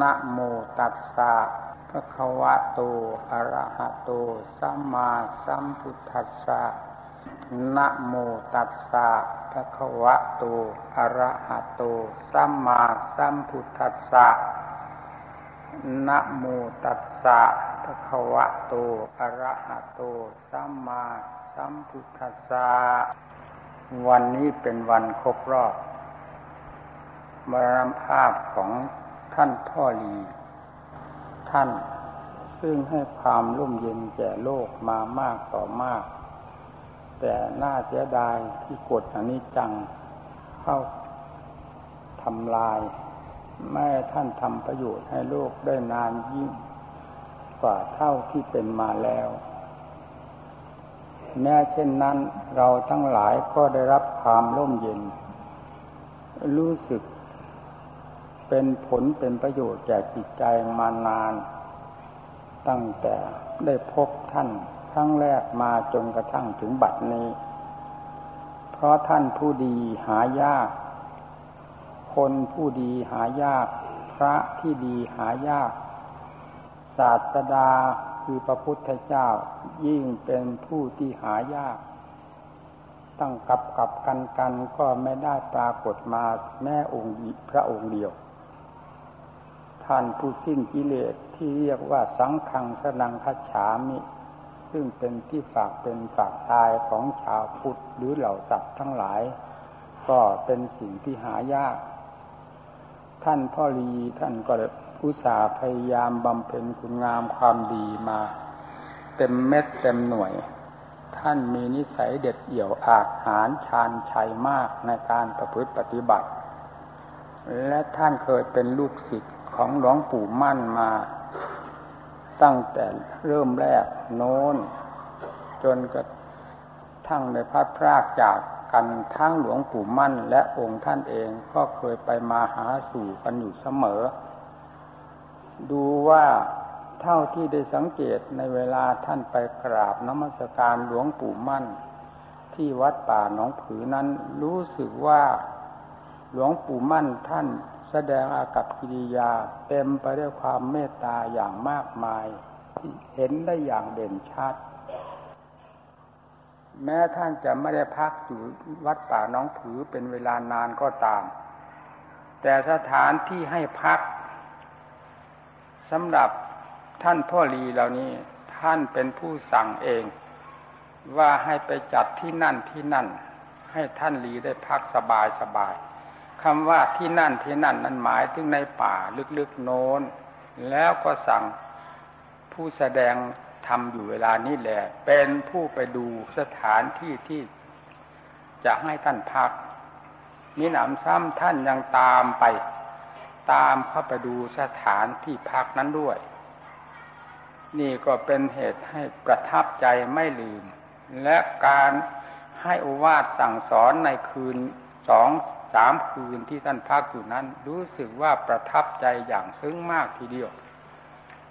นะโมตัสสะภะคะวะโต อะระหะโต สัมมาสัมพุทธัสสะนะโมตัสสะภะคะวะโต อะระหะโต สัมมาสัมพุทธัสสะนะโมตัสสะภะคะวะโต อะระหะโต สัมมาสัมพุทธัสสะวันนี้เป็นวันครบรอบมรณภาพของ ท่านพ่อลี ท่านซึ่งให้ความร่มเย็นแก่โลกมามากต่อมาก แต่น่าเสียดายที่กฎอนิจจังเข้าทำลาย ไม่ท่านทำประโยชน์ให้โลกได้นานยิ่งกว่าเท่าที่เป็นมาแล้ว แม้เช่นนั้นเราทั้งหลายก็ได้รับความร่มเย็น รู้สึก เป็นผลเป็นประโยชน์แก่จิตใจมานาน ตั้งแต่ได้พบท่านครั้งแรกมาจนกระทั่งถึงบัดนี้ เพราะท่านผู้ดีหายาก คนผู้ดีหายาก พระที่ดีหายาก ศาสดาคือพระพุทธเจ้ายิ่งเป็นผู้ที่หายาก ตั้งกับกับกันกันก็ไม่ได้ปรากฏมาแม่องค์พระองค์เดียว ท่านผู้สิ้นกิเลสที่เรียกว่าสังขังสนังคัจฉามิ ซึ่งเป็นที่ฝากเป็นฝากตายของชาวพุทธหรือเหล่าสัตว์ทั้งหลาย ก็เป็นสิ่งที่หายาก ท่านพ่อรีท่านก็อุตส่าห์พยายามบำเพ็ญคุณงามความดีมา เต็มเม็ดเต็มหน่วย ท่านมีนิสัยเด็ดเดี่ยวอาจหารชาญชัยมากในการประพฤติปฏิบัติ และท่านเคยเป็นลูกศิษย์ ของหลวงปู่มั่นมา ตั้งแต่เริ่มแรกโน้น จนกระทั่งในพัดพรากจากกันทั้งหลวงปู่มั่น และองค์ท่านเองก็เคยไปมาหาสู่กันอยู่เสมอ ดูว่าเท่าที่ได้สังเกตในเวลาท่านไปกราบนมัสการหลวงปู่มั่น ที่วัดป่าหนองผือนั้นรู้สึกว่าหลวงปู่มั่นท่าน แสดงอากับกิริยาเต็มไปด้วยความเมตตาอย่างมากมาย ที่เห็นได้อย่างเด่นชัด แม้ท่านจะไม่ได้พักอยู่วัดป่าน้องผือเป็นเวลานานก็ตาม แต่สถานที่ให้พักสำหรับท่านพ่อรีเหล่านี้ท่านเป็นผู้สั่งเอง ว่าให้ไปจัดที่นั่นที่นั่น ให้ท่านรีได้พักสบายสบาย คำว่าที่นั่นที่นั่นนั้นหมายถึงในป่าลึกๆโน้น แล้วก็สั่งผู้แสดงทำอยู่เวลานี้แหละ เป็นผู้ไปดูสถานที่ที่จะให้ท่านพักมีหนำซ้ำท่านยังตามไป ตามเข้าไปดูสถานที่พักนั้นด้วย นี่ก็เป็นเหตุให้ประทับใจไม่ลืม และการให้อวาดสั่งสอนในคืนสอง สามคืนที่ท่านพักอยู่นั้น รู้สึกว่าประทับใจอย่างซึ้งมากทีเดียว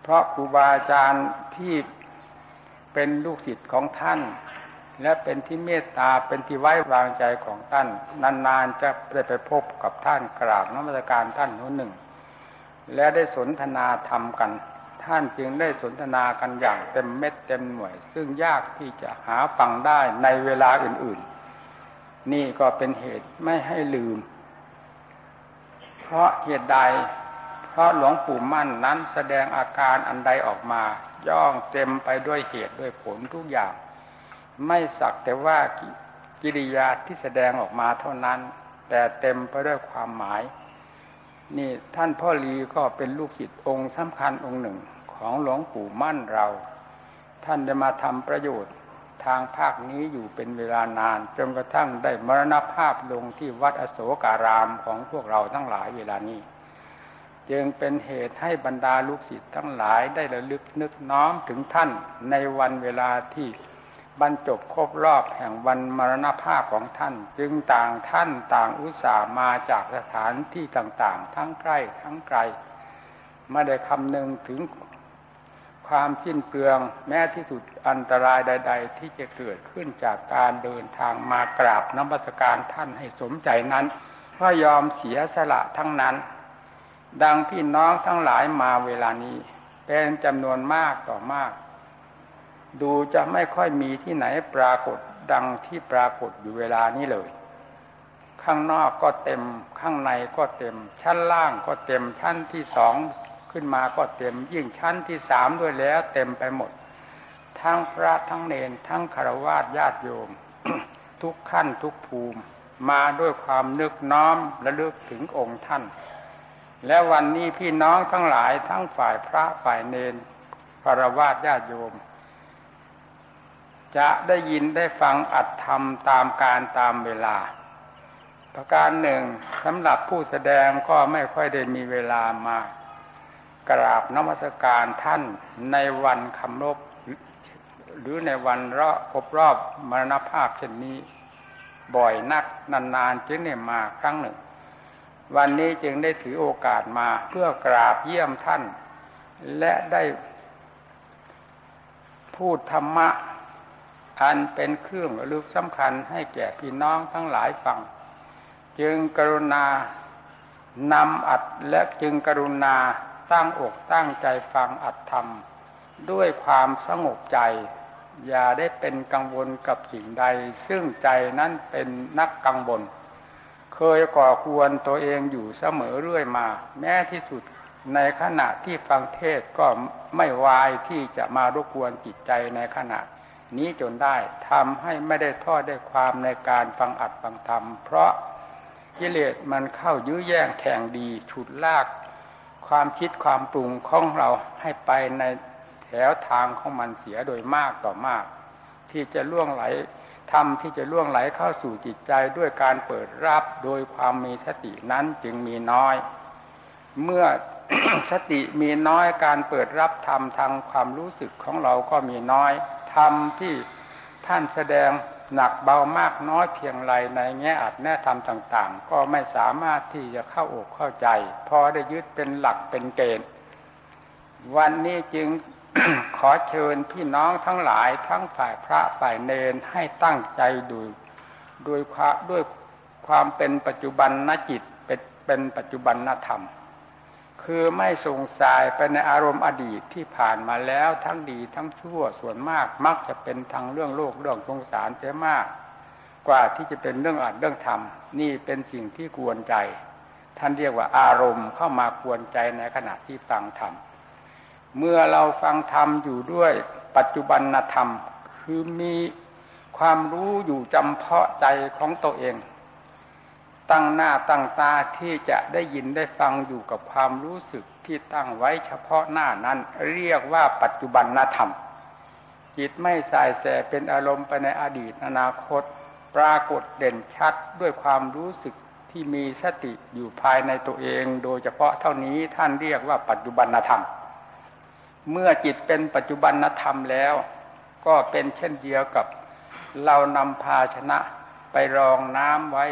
เพราะครูบาอาจารย์ที่เป็นลูกศิษย์ของท่าน และเป็นที่เมตตาเป็นที่ไว้วางใจของท่าน นานๆจะได้ไปพบกับท่านกราบนมัสการท่านนู้นหนึ่ง และได้สนทนาธรรมกัน ท่านจึงได้สนทนากันอย่างเต็มเม็ดเต็มหน่วย ซึ่งยากที่จะหาฟังได้ในเวลาอื่นๆ นี่ก็เป็นเหตุไม่ให้ลืม เพราะเหตุใด เพราะหลวงปู่มั่นนั้นแสดงอาการอันใดออกมา ย่องเต็มไปด้วยเหตุด้วยผลทุกอย่าง ไม่สักแต่ว่ากิริยาที่แสดงออกมาเท่านั้น แต่เต็มไปด้วยความหมาย นี่ท่านพ่อลีก็เป็นลูกศิษย์องค์สำคัญองค์หนึ่งของหลวงปู่มั่นเรา ท่านจะมาทำประโยชน์ ทางภาคนี้อยู่เป็นเวลานานจนกระทั่งได้มรณภาพลงที่วัดอโศการามของพวกเราทั้งหลายเวลานี้ จึงเป็นเหตุให้บรรดาลูกศิษย์ทั้งหลายได้ระลึกนึกน้อมถึงท่านในวันเวลาที่บรรจบครบรอบแห่งวันมรณภาพของท่าน จึงต่างท่านต่างอุตส่าห์มาจากสถานที่ต่างๆ ทั้งใกล้ทั้งไกลไม่ได้คำนึงถึง ความสิ้นเปลืองแม้ที่สุดอันตรายใด ๆ ที่จะเกิดขึ้นจากการเดินทางมากราบน้ำบัสการท่านให้สมใจนั้นก็ยอมเสียสละทั้งนั้น ดังพี่น้องทั้งหลายมาเวลานี้ เป็นจำนวนมากต่อมาก ดูจะไม่ค่อยมีที่ไหนปรากฏดังที่ปรากฏอยู่เวลานี้เลย ข้างนอกก็เต็มข้างในก็เต็ม ชั้นล่างก็เต็มชั้นที่สอง ขึ้นมาก็เต็มยิ่งชั้นที่สามด้วยแล้ว เต็มไปหมด ทั้งพระทั้งเนนทั้งคารวะญาติโยม ทุกขั้นทุกภูมิ มาด้วยความนึกน้อมและลึกถึงองค์ท่าน และวันนี้พี่น้องทั้งหลายทั้งฝ่ายพระฝ่ายเนนคารวะญาติโยม จะได้ยินได้ฟังอัดธรรมตามการตามเวลาประการหนึ่งสำหรับผู้แสดงก็ไม่ค่อยได้มีเวลามาก กราบนมัสการท่านในวันคำลบหรือในวันรอบครบรอบมรณภาพเช่นนี้ บ่อยนักนานๆจึงได้มาครั้งหนึ่ง วันนี้จึงได้ถือโอกาสมาเพื่อกราบเยี่ยมท่าน และได้พูดธรรมะ อันเป็นเครื่องระลึกสำคัญให้แก่พี่น้องทั้งหลายฟัง จึงกรุณานำอัดและจึงกรุณา ตั้งอกตั้งใจฟังอัดธรรม ด้วยความสงบใจ อย่าได้เป็นกังวลกับสิ่งใด ซึ่งใจนั้นเป็นนักกังวลเคยก่อควรตัวเองอยู่เสมอเรื่อยมา แม้ที่สุดในขณะที่ฟังเทศก็ไม่วายที่จะมารบกวนจิตใจในขณะ นี้จนได้ทำให้ไม่ได้ทอดได้ความในการฟังอัดฟังธรรม เพราะกิเลสมันเข้ายื้อแย่งแข่งดี ฉุดลาก ความคิดความปรุงของเราให้ไปในแถวทางของมันเสียโดยมากต่อมาก ที่จะล่วงไหลทำที่จะล่วงไหลเข้าสู่จิตใจด้วยการเปิดรับโดยความมีสตินั้นจึงมีน้อย เมื่อสติมีน้อยการเปิดรับธรรมทางความรู้สึกของเราก็มีน้อยธรรมที่ท่านแสดง หนักเบามากน้อยเพียงไรในแง่อัดแง่ธรรมต่าง ๆ ก็ไม่สามารถที่จะเข้าอกเข้าใจ พอได้ยึดเป็นหลักเป็นเกณฑ์ วันนี้จึงขอเชิญพี่น้องทั้งหลายทั้งฝ่ายพระฝ่ายเนนให้ตั้งใจดูด้วยความด้วยความเป็นปัจจุบันนจิตเป็นเป็นปัจจุบันนธรรม คือไม่สงสัยไปในอารมณ์อดีตที่ผ่านมาแล้วทั้งดีทั้งชั่วส่วนมากมักจะเป็นทางเรื่องโลกเรื่องสงสารเสียมาก กว่าที่จะเป็นเรื่องอัดเรื่องธรรม นี่เป็นสิ่งที่กวนใจ ท่านเรียกว่าอารมณ์เข้ามากวนใจในขณะที่ฟังธรรมเมื่อเราฟังธรรมอยู่ด้วยปัจจุบันธรรม คือมีความรู้อยู่จำเพาะใจของตัวเอง ตั้งหน้าตั้งตาที่จะได้ยินได้ฟังอยู่กับความรู้สึกที่ตั้งไว้เฉพาะหน้านั้น เรียกว่าปัจจุบันนธรรม จิตไม่สายแสเป็นอารมณ์ไปในอดีตอนาคต ปรากฏเด่นชัดด้วยความรู้สึกที่มีสติอยู่ภายในตัวเอง โดยเฉพาะเท่านี้ท่านเรียกว่าปัจจุบันธรรม เมื่อจิตเป็นปัจจุบันธรรมแล้ว ก็เป็นเช่นเดียวกับเรานำภาชนะไปรองน้ำไว้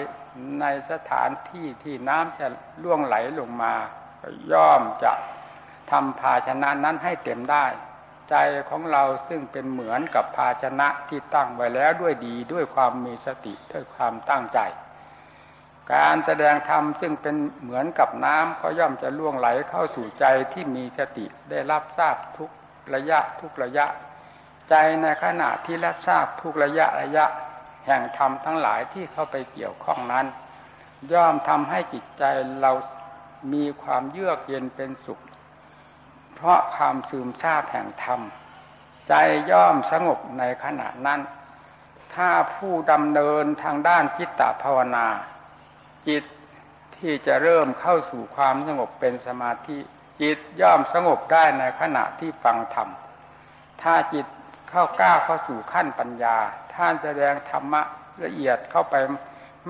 ในสถานที่ที่น้ำจะล่วงไหลลงมา ย่อมจะทำภาชนะนั้นให้เต็มได้ ใจของเราซึ่งเป็นเหมือนกับภาชนะที่ตั้งไว้แล้วด้วยดีด้วยความมีสติด้วยความตั้งใจ การแสดงธรรมซึ่งเป็นเหมือนกับน้ำก็ย่อมจะล่วงไหลเข้าสู่ใจที่มีสติได้รับทราบทุกระยะทุกระยะ ใจในขณะที่รับทราบทุกระยะระยะ แห่งธรรมทั้งหลายที่เข้าไปเกี่ยวข้องนั้น ย่อมทำให้จิตใจเรามีความเยือกเย็นเป็นสุข เพราะความซึมซาบแห่งธรรม ใจย่อมสงบในขณะนั้น ถ้าผู้ดำเนินทางด้านจิตตภาวนา จิตที่จะเริ่มเข้าสู่ความสงบเป็นสมาธิ จิตย่อมสงบได้ในขณะที่ฟังธรรม ถ้าจิต เข้าก้าวเข้าสู่ขั้นปัญญา ท่านแสดงธรรมะละเอียดเข้าไป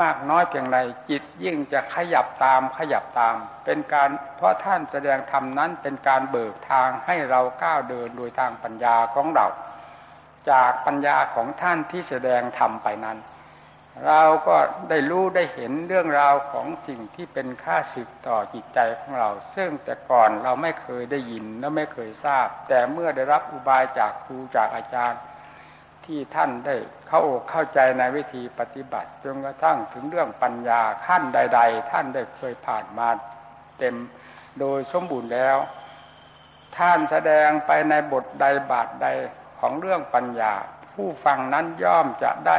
มากน้อยเพียงไรจิตยิ่งจะขยับตามขยับตาม เป็นการเพราะท่านแสดงธรรมนั้นเป็นการเบิกทางให้เราก้าวเดินโดยทางปัญญาของเรา จากปัญญาของท่านที่แสดงธรรมไปนั้น เราก็ได้รู้ได้เห็นเรื่องราวของสิ่งที่เป็นค่าศึกต่อจิตใจของเรา ซึ่งแต่ก่อนเราไม่เคยได้ยินและไม่เคยทราบ แต่เมื่อได้รับอุบายจากครูจากอาจารย์ ที่ท่านได้เข้าอกเข้าใจในวิธีปฏิบัติจนกระทั่งถึงเรื่องปัญญาขั้นใด ๆ ท่านได้เคยผ่านมาเต็มโดยสมบูรณ์แล้ว ท่านแสดงไปในบทใดบาทใดของเรื่องปัญญา ผู้ฟังนั้นย่อมจะได้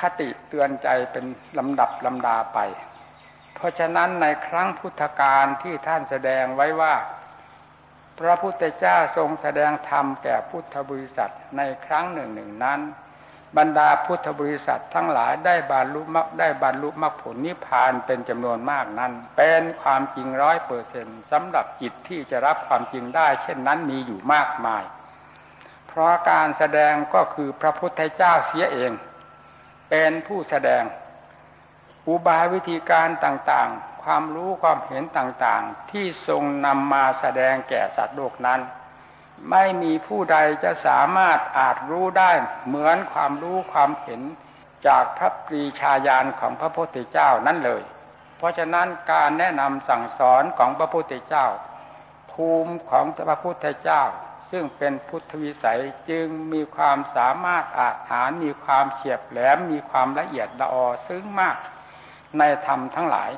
คติเตือนใจเป็นลำดับลำดาไป เพราะฉะนั้นในครั้งพุทธกาลที่ท่านแสดงไว้ว่า พระพุทธเจ้าทรงแสดงธรรมแก่พุทธบริษัทในครั้งหนึ่งหนึ่งนั้น บรรดาพุทธบริษัททั้งหลายได้บรรลุมรรคได้บรรลุมรรคผลนิพพานเป็นจำนวนมากนั้น เป็นความจริงร้อยเปอร์เซ็นสำหรับจิตที่จะรับความจริงได้ เช่นนั้นมีอยู่มากมาย เพราะการแสดงก็คือพระพุทธเจ้าเสียเอง เป็นผู้แสดง อุบายวิธีการต่างๆ ความรู้ความเห็นต่างๆ ที่ทรงนำมาแสดงแก่สัตว์โลกนั้น ไม่มีผู้ใดจะสามารถอาจรู้ได้เหมือนความรู้ความเห็นจากพระปรีชาญาณของพระพุทธเจ้านั้นเลย เพราะฉะนั้นการแนะนำสั่งสอนของพระพุทธเจ้า ภูมิของพระพุทธเจ้า ซึ่งเป็นพุทธวิสัยจึงมีความสามารถอาหารมีความเฉียบแหลมมีความละเอียดละออซึ้งมากในธรรมทั้งหลาย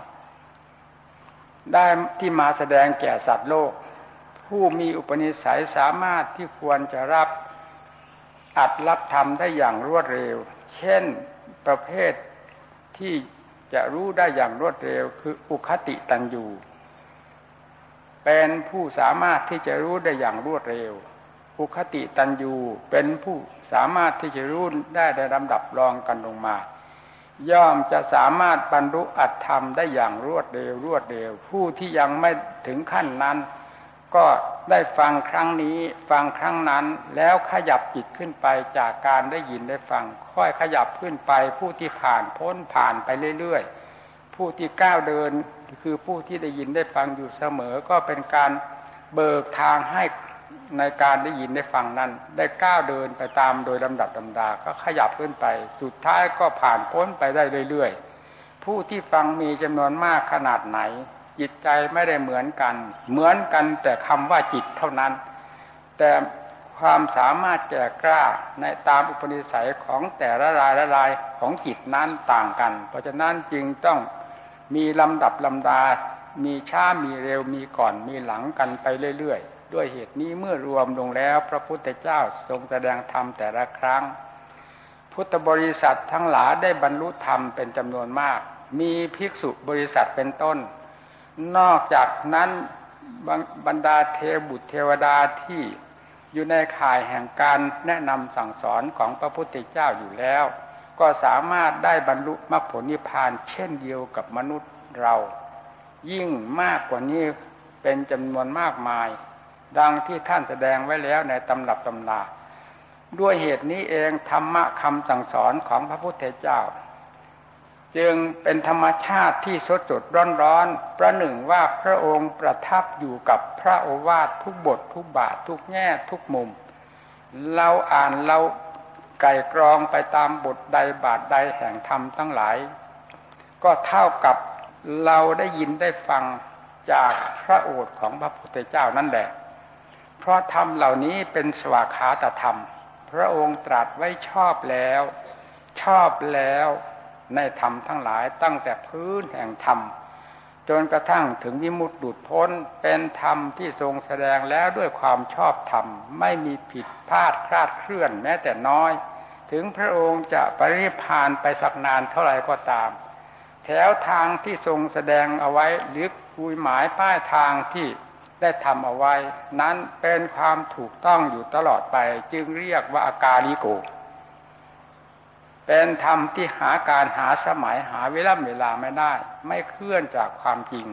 ได้ที่มาแสดงแก่สัตว์โลก ผู้มีอุปนิสัยสามารถที่ควรจะรับอัดรับธรรมได้อย่างรวดเร็ว เช่นประเภทที่จะรู้ได้อย่างรวดเร็วคืออุคติตันยู เป็นผู้สามารถที่จะรู้ได้อย่างรวดเร็ว อุคติตันยูเป็นผู้สามารถที่จะรู้ได้ในลำดับรองกันลงมา ย่อมจะสามารถบรรลุอัตธรรมได้อย่างรวดเร็วรวดเร็ว ผู้ที่ยังไม่ถึงขั้นนั้น ก็ได้ฟังครั้งนี้ฟังครั้งนั้นแล้วขยับจิตขึ้นไปจากการได้ยินได้ฟัง ค่อยขยับขึ้นไปผู้ที่ผ่านพ้นผ่านไปเรื่อยๆ ผู้ที่ก้าวเดิน คือผู้ที่ได้ยินได้ฟังอยู่เสมอ ก็เป็นการเบิกทางให้ในการได้ยินได้ฟังนั้น ได้ก้าวเดินไปตามโดยลำดับลำดา ก็ขยับขึ้นไป สุดท้ายก็ผ่านพ้นไปได้เรื่อยๆ ผู้ที่ฟังมีจำนวนมากขนาดไหน จิตใจไม่ได้เหมือนกัน เหมือนกันแต่คำว่าจิตเท่านั้น แต่ความสามารถแก่กล้าในตามอุปนิสัยของแต่ละรายละรายของจิตนั้นต่างกัน เพราะฉะนั้นจึงต้อง มีลำดับลำดา มีช้ามีเร็วมีก่อนมีหลังกันไปเรื่อยๆ ด้วยเหตุนี้เมื่อรวมลงแล้ว พระพุทธเจ้าทรงแสดงธรรมแต่ละครั้ง พุทธบริษัททั้งหลายได้บรรลุธรรมเป็นจำนวนมาก มีภิกษุบริษัทเป็นต้น นอกจากนั้นบรรดาเทบุตรเทวดาที่อยู่ในข่ายแห่งการแนะนำสั่งสอนของพระพุทธเจ้าอยู่แล้ว ก็สามารถได้บรรลุมรรคผลนิพพาน เช่นเดียวกับมนุษย์เรา ยิ่งมากกว่านี้เป็นจำนวนมากมาย ดังที่ท่านแสดงไว้แล้วในตำรับตำราด้วยเหตุนี้เองธรรมะคำสั่งสอนของพระพุทธเจ้า จึงเป็นธรรมชาติที่สดสดร้อนร้อนประหนึ่งว่าพระองค์ประทับอยู่กับพระโอวาททุกบททุกบาททุกแง่ทุกมุม เราอ่านเรา ไก่กรองไปตามบทใดบาทใดแห่งธรรมทั้งหลาย ก็เท่ากับเราได้ยินได้ฟังจากพระโอษฐ์ของพระพุทธเจ้านั่นแหละ เพราะธรรมเหล่านี้เป็นสวากขาตธรรม พระองค์ตรัสไว้ชอบแล้ว ชอบแล้วในธรรมทั้งหลายตั้งแต่พื้นแห่งธรรม จนกระทั่งถึงวิมุตติดุดพ้นเป็นธรรมที่ทรงแสดงแล้วด้วยความชอบธรรม ไม่มีผิดพลาดคลาดเคลื่อนแม้แต่น้อย ถึงพระองค์จะปริพานไปสักนานเท่าไหร่ก็ตาม แถวทางที่ทรงแสดงเอาไว้หรือคุยหมายป้ายทางที่ได้ทำเอาไว้ นั้นเป็นความถูกต้องอยู่ตลอดไป จึงเรียกว่าอากาลิโก เป็นธรรมที่หาการหาสมัยหาเวลาเวลาไม่ได้ ไม่เคลื่อนจากความจริง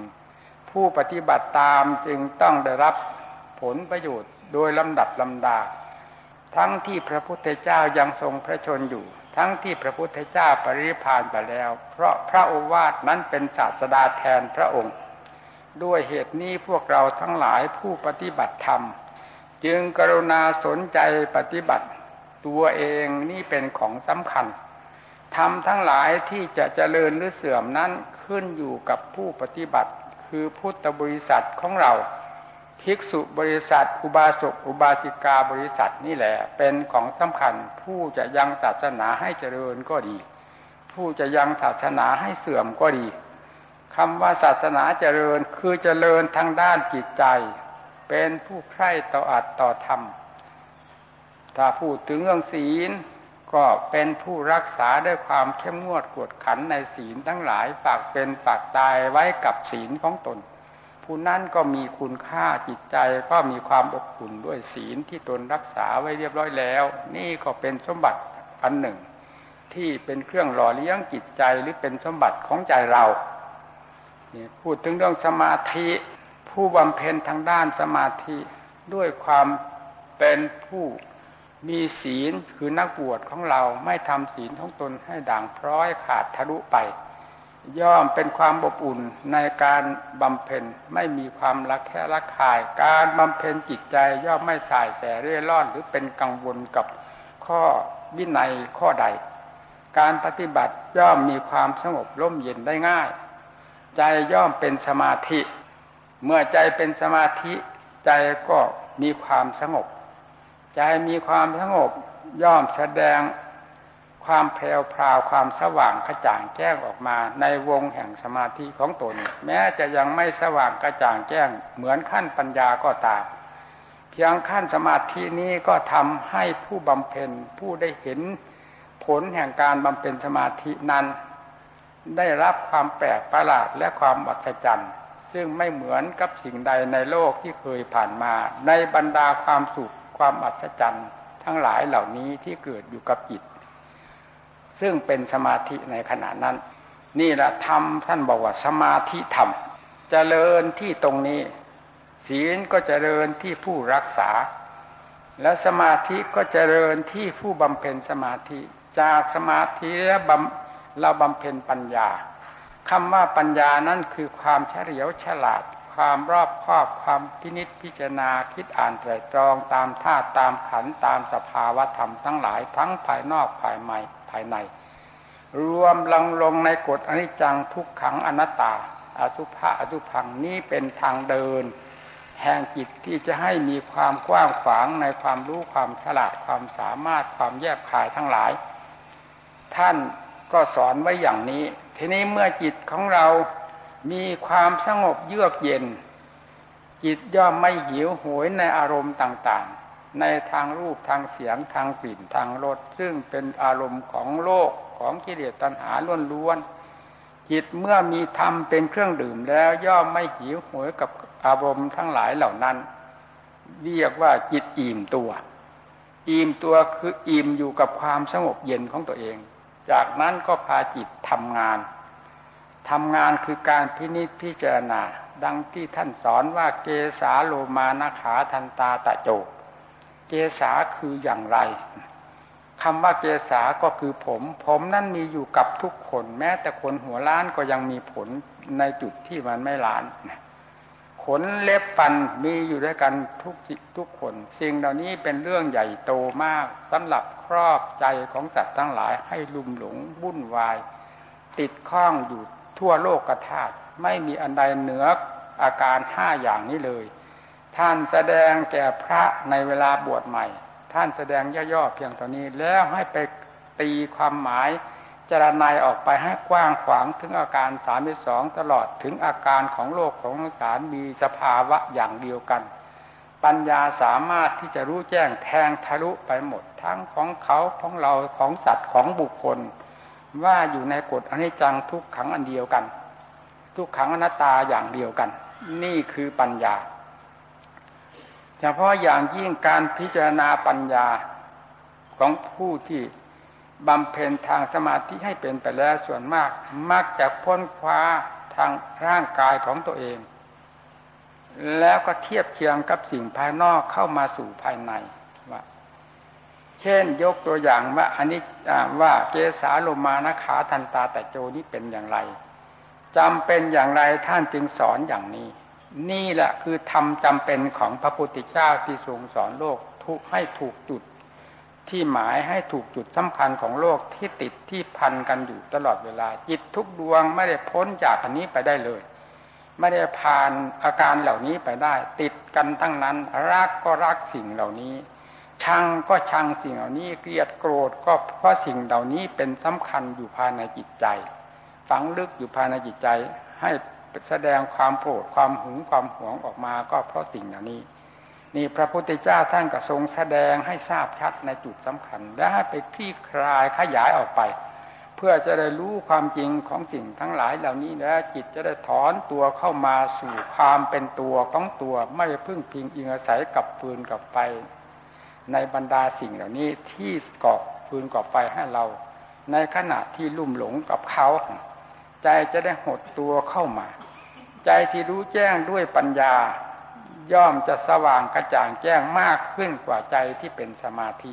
ผู้ปฏิบัติตามจึงต้องได้รับผลประโยชน์โดยลำดับลำดา ทั้งที่พระพุทธเจ้ายังทรงพระชนอยู่ ทั้งที่พระพุทธเจ้าปริพานไปแล้ว เพราะพระโอวาทนั้นเป็นศาสดาแทนพระองค์ ด้วยเหตุนี้พวกเราทั้งหลายผู้ปฏิบัติธรรม จึงกรุณาสนใจปฏิบัติตัวเองนี่เป็นของสำคัญธรรมทั้งหลายที่จะเจริญหรือเสื่อมนั้นขึ้นอยู่กับผู้ปฏิบัติ คือพุทธบริษัทของเรา ภิกษุบริษัท อุบาสกอุบาสิกาบริษัทนี่แหละ เป็นของสำคัญผู้จะยังศาสนาให้เจริญก็ดี ผู้จะยังศาสนาให้เสื่อมก็ดีขำว่าศาสนาเจริญคือเจริญทางด้านจิตใจ เป็นผู้ใคร่ต่ออัตต่อธรรม ถ้าพูดถึงเรื่องศีลก็เป็นผู้รักษาด้วยความเข้มงวดกวดขันในศีลทั้งหลายฝากเป็นฝากตายไว้กับศีลของตน ผู้นั้นก็มีคุณค่าจิตใจก็มีความอบอุ่นด้วยศีลที่ตนรักษาไว้เรียบร้อยแล้ว นี่ก็เป็นสมบัติอันหนึ่ง ที่เป็นเครื่องหล่อเลี้ยงจิตใจหรือเป็นสมบัติของใจเราพูดถึงเรื่องสมาธิ ผู้บำเพ็ญทางด้านสมาธิด้วยความเป็นผู้มีศีลคือนักบวชของเราไม่ทำศีลของตนให้ด่างพร้อยขาดทะลุไป ย่อมเป็นความอบอุ่นในการบำเพ็ญไม่มีความรักแค่รักคาย การบำเพ็ญจิตใจย่อมไม่สายแสเร่ร่อนหรือเป็นกังวลกับข้อวินัยข้อใด การปฏิบัติย่อมมีความสงบร่มเย็นได้ง่าย ใจย่อมเป็นสมาธิ เมื่อใจเป็นสมาธิ ใจก็มีความสงบ ใจมีความสงบย่อมแสดง ความแพรวพราวความสว่างกระจ่างแจ้งออกมา ในวงแห่งสมาธิของตน แม้จะยังไม่สว่างกระจ่างแจ้ง เหมือนขั้นปัญญาก็ตาม เพียงขั้นสมาธินี้ก็ทำให้ผู้บำเพ็ญผู้ได้เห็นผลแห่งการบำเพ็ญสมาธินั้น ได้รับความแปลกประหลาดและความอัศจรรย์ซึ่งไม่เหมือนกับสิ่งใดในโลกที่เคยผ่านมา ในบรรดาความสุขความอัศจรรย์ ทั้งหลายเหล่านี้ที่เกิดอยู่กับจิต ซึ่งเป็นสมาธิในขณะนั้น นี่แหละธรรมท่านบอกว่าสมาธิธรรมจเจริญที่ตรงนี้ ศีลก็จเจริญที่ผู้รักษา และสมาธิก็จเจริญที่ผู้บำเพ็ญสมาธิ จากสมาธิแล้วเราบำเพ็ญปัญญาคำว่าปัญญานั้นคือความเฉลียวฉลาด ความรอบคอบความพินิษพิจารณาคิดอ่านไตรตรองตามธาตุตามขันตามสภาวะธรรมทั้งหลายทั้งภายนอกภายในภายใน รวมลังลงในกฎอนิจจังทุกขังอนัตตาอาสุภะอสุพังนี้เป็นทางเดิน แห่งจิตที่จะให้มีความกว้างขวางในความรู้ความฉลาดความสามารถความแยบคายทั้งหลาย ท่านก็สอนไว้อย่างนี้ ทีนี้เมื่อจิตของเรามีความสงบเยือกเย็น จิตย่อมไม่หิวโหยในอารมณ์ต่างๆ ในทางรูปทางเสียงทางกลิ่นทางรสซึ่งเป็นอารมณ์ของโลก ของกิเลสตัณหาล้วนๆจิตเมื่อมีธรรมเป็นเครื่องดื่มแล้วย่อมไม่หิวโหยกับอารมณ์ทั้งหลายเหล่านั้น เรียกว่าจิตอิ่มตัว อิ่มตัวคืออิ่มอยู่กับความสงบเย็นของตัวเอง จากนั้นก็พาจิตทำงานทำงานคือการพินิจพิจารณาดังที่ท่านสอนว่าเกสาโลมานาขาทันตาตะโจ เกสาคืออย่างไร คำว่าเกสาก็คือผม ผมนั่นมีอยู่กับทุกคน แม้แต่คนหัวล้านก็ยังมีผลในจุดที่มันไม่ล้านขนเล็บฟันมีอยู่ด้วยกันทุกทุกคน สิ่งเหล่านี้เป็นเรื่องใหญ่โตมากสำหรับครอบใจของสัตว์ทั้งหลายให้ลุ่มหลงวุ่นวาย ติดข้องอยู่ทั่วโลกกธาตุไม่มีอันใดเหนืออาการห้าอย่างนี้เลย ท่านแสดงแก่พระในเวลาบวชใหม่ ท่านแสดงย่อๆเพียงเท่านี้ แล้วให้ไปตีความหมายจารณัยออกไปให้กว้างขวางถึงอาการสามสองตลอดถึงอาการของโลกของสารมีสภาวะอย่างเดียวกัน ปัญญาสามารถที่จะรู้แจ้งแทงทะลุไปหมด ทั้งของเขาของเราของสัตว์ของบุคคล ว่าอยู่ในกฎอนิจจังทุกขังอันเดียวกัน ทุกขังอนัตตาอย่างเดียวกัน นี่คือปัญญา เฉพาะอย่างยิ่งการพิจารณาปัญญาของผู้ที่บำเพ็ญทางสมาธิให้เป็นไปแล้วส่วนมาก มักจะพ้นคว้าทางร่างกายของตัวเอง แล้วก็เทียบเคียงกับสิ่งภายนอกเข้ามาสู่ภายในเช่นยกตัวอย่างว่าอันนี้ว่าเกสาโลมานะขาทันตาแต่โจนี้เป็นอย่างไรจำเป็นอย่างไรท่านจึงสอนอย่างนี้ นี่แหละคือทำจำเป็นของพระพุทธเจ้าที่ทรงสอนโลกทุกให้ถูกจุดที่หมายให้ถูกจุดสำคัญของโลกที่ติดที่พันกันอยู่ตลอดเวลา จิตทุกดวงไม่ได้พ้นจากอันนี้ไปได้เลย ไม่ได้ผ่านอาการเหล่านี้ไปได้ ติดกันทั้งนั้น รักก็รักสิ่งเหล่านี้ ชังก็ชังสิ่งเหล่านี้เกลียดโกรธก็เพราะสิ่งเหล่านี้เป็นสำคัญอยู่ภายในจิตใจ ฝังลึกอยู่ภายในจิตใจให้ แสดงความโกรธความหึงความหวงออกมาก็เพราะสิ่งเหล่านี้ นี่พระพุทธเจ้าท่านก็ทรงแสดงให้ทราบชัดในจุดสำคัญ และให้ไปคลี่คลายขยายออกไป เพื่อจะได้รู้ความจริงของสิ่งทั้งหลายเหล่านี้และจิตจะได้ถอนตัวเข้ามาสู่ความเป็นตัวของตัวไม่พึ่งพิงอิงอาศัยกับฟืนกับไฟในบรรดาสิ่งเหล่านี้ที่ก่อฟืนก่อไฟให้เรา ในขณะที่ลุ่มหลงกับเขา ใจจะได้หดตัวเข้ามา ใจที่รู้แจ้งด้วยปัญญา ย่อมจะสว่างกระจ่างแจ้งมากขึ้นกว่าใจที่เป็นสมาธิ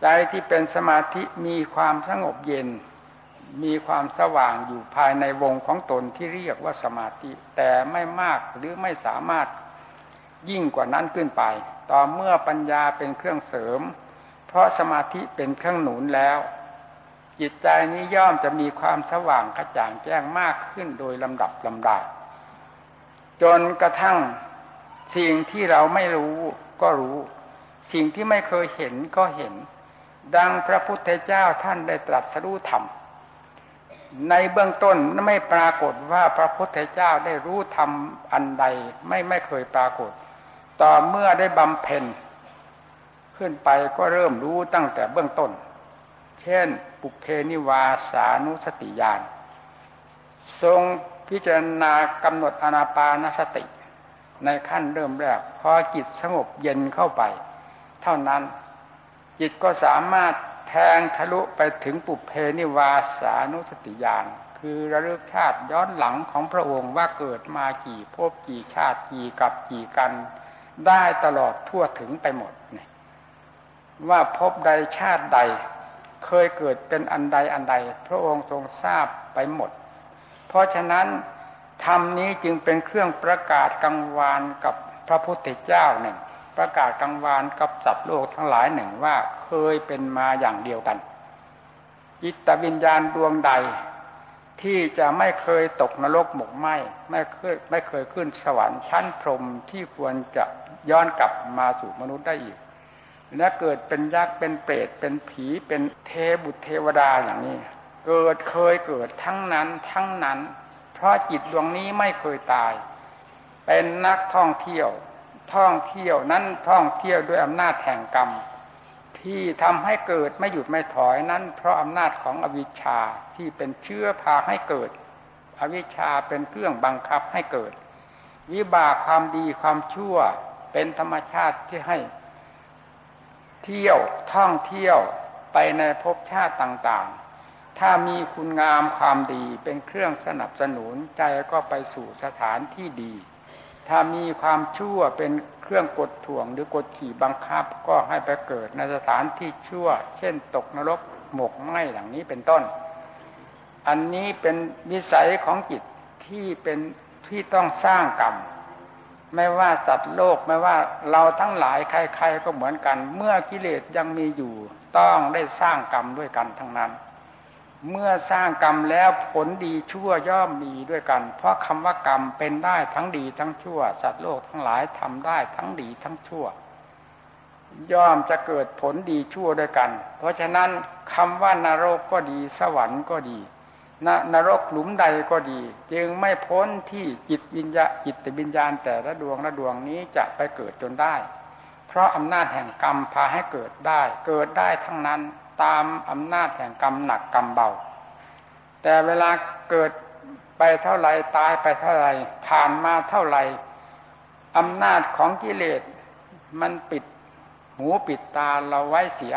ใจที่เป็นสมาธิมีความสงบเย็น มีความสว่างอยู่ภายในวงของตนที่เรียกว่าสมาธิ แต่ไม่มากหรือไม่สามารถยิ่งกว่านั้นขึ้นไป ต่อเมื่อปัญญาเป็นเครื่องเสริม เพราะสมาธิเป็นเครื่องหนุนแล้ว จิตใจนี้ย่อมจะมีความสว่างกระจ่างแจ้งมากขึ้นโดยลำดับลำดา จนกระทั่งสิ่งที่เราไม่รู้ก็รู้ สิ่งที่ไม่เคยเห็นก็เห็น ดังพระพุทธเจ้าท่านได้ตรัสรู้ธรรม ในเบื้องต้นไม่ปรากฏว่าพระพุทธเจ้าได้รู้ธรรมอันใดไม่ไม่เคยปรากฏ ต่อเมื่อได้บำเพ็ญขึ้นไปก็เริ่มรู้ตั้งแต่เบื้องต้น เช่น ปุเพนิวาสานุสติญาณทรง พิจารณากำหนดอนาปานสติ ในขั้นเริ่มแรกพอจิตสงบเย็นเข้าไป เท่านั้น จิตก็สามารถแทงทะลุไปถึงปุเพนิวาสานุสติญาณคือระลึกชาติย้อนหลังของพระองค์ว่าเกิดมากี่ภพกี่ชาติกี่กับกี่กัน ได้ตลอดทั่วถึงไปหมดว่าภพใดชาติใด เคยเกิดเป็นอันใดอันใด พระองค์ทรงทราบไปหมด เพราะฉะนั้นธรรมนี้จึงเป็นเครื่องประกาศกังวานกับพระพุทธเจ้าหนึ่ง ประกาศกังวานกับสัตว์โลกทั้งหลายหนึ่งว่าเคยเป็นมาอย่างเดียวกัน จิตวิญญาณดวงใด ที่จะไม่เคยตกนรกหมกไหมไม่เคยไม่เคยขึ้นสวรรค์ชั้นพรหมที่ควรจะย้อนกลับมาสู่มนุษย์ได้อีก และเกิดเป็นยักษ์เป็นเปรตเป็นผีเป็นเทบุตรเทวดาอย่างนี้ เกิดเคยเกิดทั้งนั้นทั้งนั้น เพราะจิตดวงนี้ไม่เคยตาย เป็นนักท่องเที่ยว ท่องเที่ยวนั้นท่องเที่ยวด้วยอำนาจแห่งกรรม ที่ทำให้เกิดไม่หยุดไม่ถอยนั้น เพราะอำนาจของอวิชชาที่เป็นเชื้อพาให้เกิด อวิชชาเป็นเครื่องบังคับให้เกิด วิบากความดีความชั่วเป็นธรรมชาติที่ให้ เที่ยวท่องเที่ยวไปในภพชาติต่าง ถ้ามีคุณงามความดีเป็นเครื่องสนับสนุนใจก็ไปสู่สถานที่ดี ถ้ามีความชั่วเป็นเครื่องกดถ่วงหรือกดขี่บังคับก็ให้ไปเกิดในสถานที่ชั่ว เช่นตกนรกหมกไหมหลังนี้เป็นต้น อันนี้เป็นวิสัยของจิตที่เป็นที่ต้องสร้างกรรมไม่ว่าสัตว์โลกไม่ว่าเราทั้งหลายใครๆก็เหมือนกัน เมื่อกิเลสยังมีอยู่ ต้องได้สร้างกรรมด้วยกันทั้งนั้น เมื่อสร้างกรรมแล้วผลดีชั่วย่อมมีด้วยกัน เพราะคำว่ากรรมเป็นได้ทั้งดีทั้งชั่ว สัตว์โลกทั้งหลายทำได้ทั้งดีทั้งชั่ว ย่อมจะเกิดผลดีชั่วด้วยกัน เพราะฉะนั้นคำว่านรกก็ดีสวรรค์ก็ดีนนรกหลุมใดก็ดี จึงไม่พ้นที่จิตวิญญาจิตวิญญาณแต่ละดวงละดวงนี้จะไปเกิดจนได้ เพราะอำนาจแห่งกรรมพาให้เกิดได้ เกิดได้ทั้งนั้นตามอำนาจแห่งกรรมหนักกรรมเบา แต่เวลาเกิดไปเท่าไรตายไปเท่าไรผ่านมาเท่าไรอำนาจของกิเลส มันปิดหูปิดตาเราไว้เสีย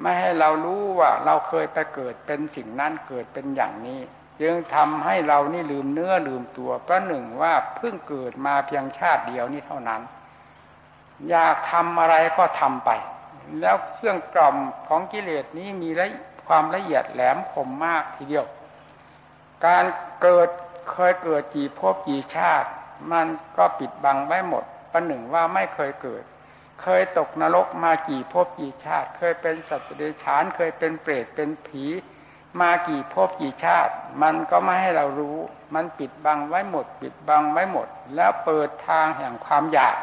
ไม่ให้เรารู้ว่าเราเคยไปเกิดเป็นสิ่งนั้นเกิดเป็นอย่างนี้ จึงทำให้เรานี่ลืมเนื้อลืมตัวเพราะหนึ่งว่าเพิ่งเกิดมาเพียงชาติเดียวนี้เท่านั้น อยากทำอะไรก็ทำไป แล้วเครื่องกล่อมของกิเลสนี้มีละความละเอียดแหลมคมมากทีเดียว การเกิดเคยเกิดกี่ภพกี่ชาติ มันก็ปิดบังไว้หมดประหนึ่งว่าไม่เคยเกิด เคยตกนรกมากี่ภพกี่ชาติ เคยเป็นสัตว์เดรัจฉานเคยเป็นเปรตเป็นผีมากี่ภพกี่ชาติ มันก็ไม่ให้เรารู้ มันปิดบังไว้หมด ปิดบังไว้หมด แล้วเปิดทางแห่งความอยาก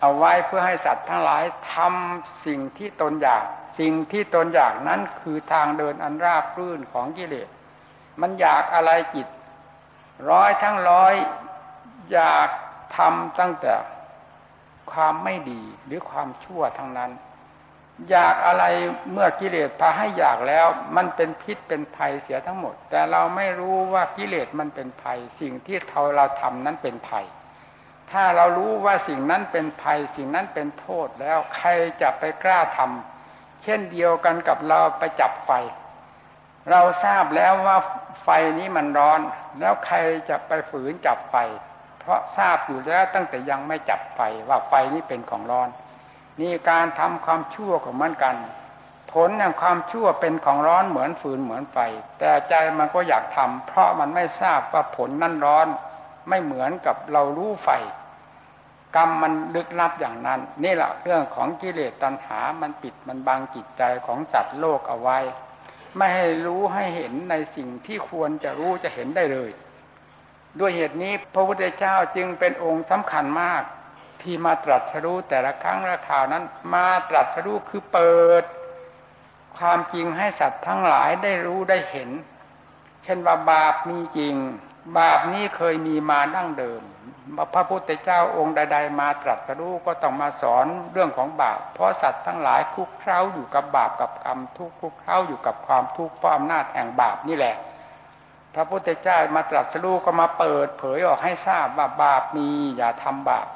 เอาไว้เพื่อให้สัตว์ทั้งหลายทำสิ่งที่ตนอยาก สิ่งที่ตนอยากนั้นคือทางเดินอันราบรื่นของกิเลส มันอยากอะไรจิต ร้อยทั้งร้อยอยากทำตั้งแต่ความไม่ดีหรือความชั่วทั้งนั้น อยากอะไรเมื่อกิเลสพาให้อยากแล้ว มันเป็นพิษเป็นภัยเสียทั้งหมด แต่เราไม่รู้ว่ากิเลสมันเป็นภัย สิ่งที่เราเราทำนั้นเป็นภัย ถ้าเรารู้ว่าสิ่งนั้นเป็นภัยสิ่งนั้นเป็นโทษแล้วใครจะไปกล้าทำเช่นเดียวกันกับเราไปจับไฟ เราทราบแล้วว่าไฟนี้มันร้อน แล้วใครจะไปฝืนจับไฟ เพราะทราบอยู่แล้วตั้งแต่ยังไม่จับไฟว่าไฟนี้เป็นของร้อน นี่การทำความชั่วของมันกัน ผลแห่งความชั่วเป็นของร้อนเหมือนฟืนเหมือนไฟ แต่ใจมันก็อยากทำเพราะมันไม่ทราบว่าผลนั่นร้อน ไม่เหมือนกับเรารู้ไฟ กรรมมันลึกลับอย่างนั้น นี่แหละเรื่องของกิเลสตัณหา มันปิดมันบังจิตใจของสัตว์โลกเอาไว้ ไม่ให้รู้ให้เห็นในสิ่งที่ควรจะรู้จะเห็นได้เลย ด้วยเหตุนี้พระพุทธเจ้าจึงเป็นองค์สำคัญมาก ที่มาตรัสรู้แต่ละครั้งละคราวนั้น มาตรัสรู้คือเปิด ความจริงให้สัตว์ทั้งหลายได้รู้ได้เห็น เช่นว่าบาปมีจริง บาปนี้เคยมีมาดั้งเดิม พระพุทธเจ้าองค์ใด ๆ มาตรัสรู้ก็ต้องมาสอนเรื่องของบาป เพราะสัตว์ทั้งหลายคุกเคล้าอยู่กับบาปกับกรรมทุกคุกเคล้าอยู่กับความทุกข์เพราะอำนาจแห่งบาปนี่แหละ พระพุทธเจ้ามาตรัสรู้ก็มาเปิดเผยออกให้ทราบว่าบาปมีอย่าทำบาป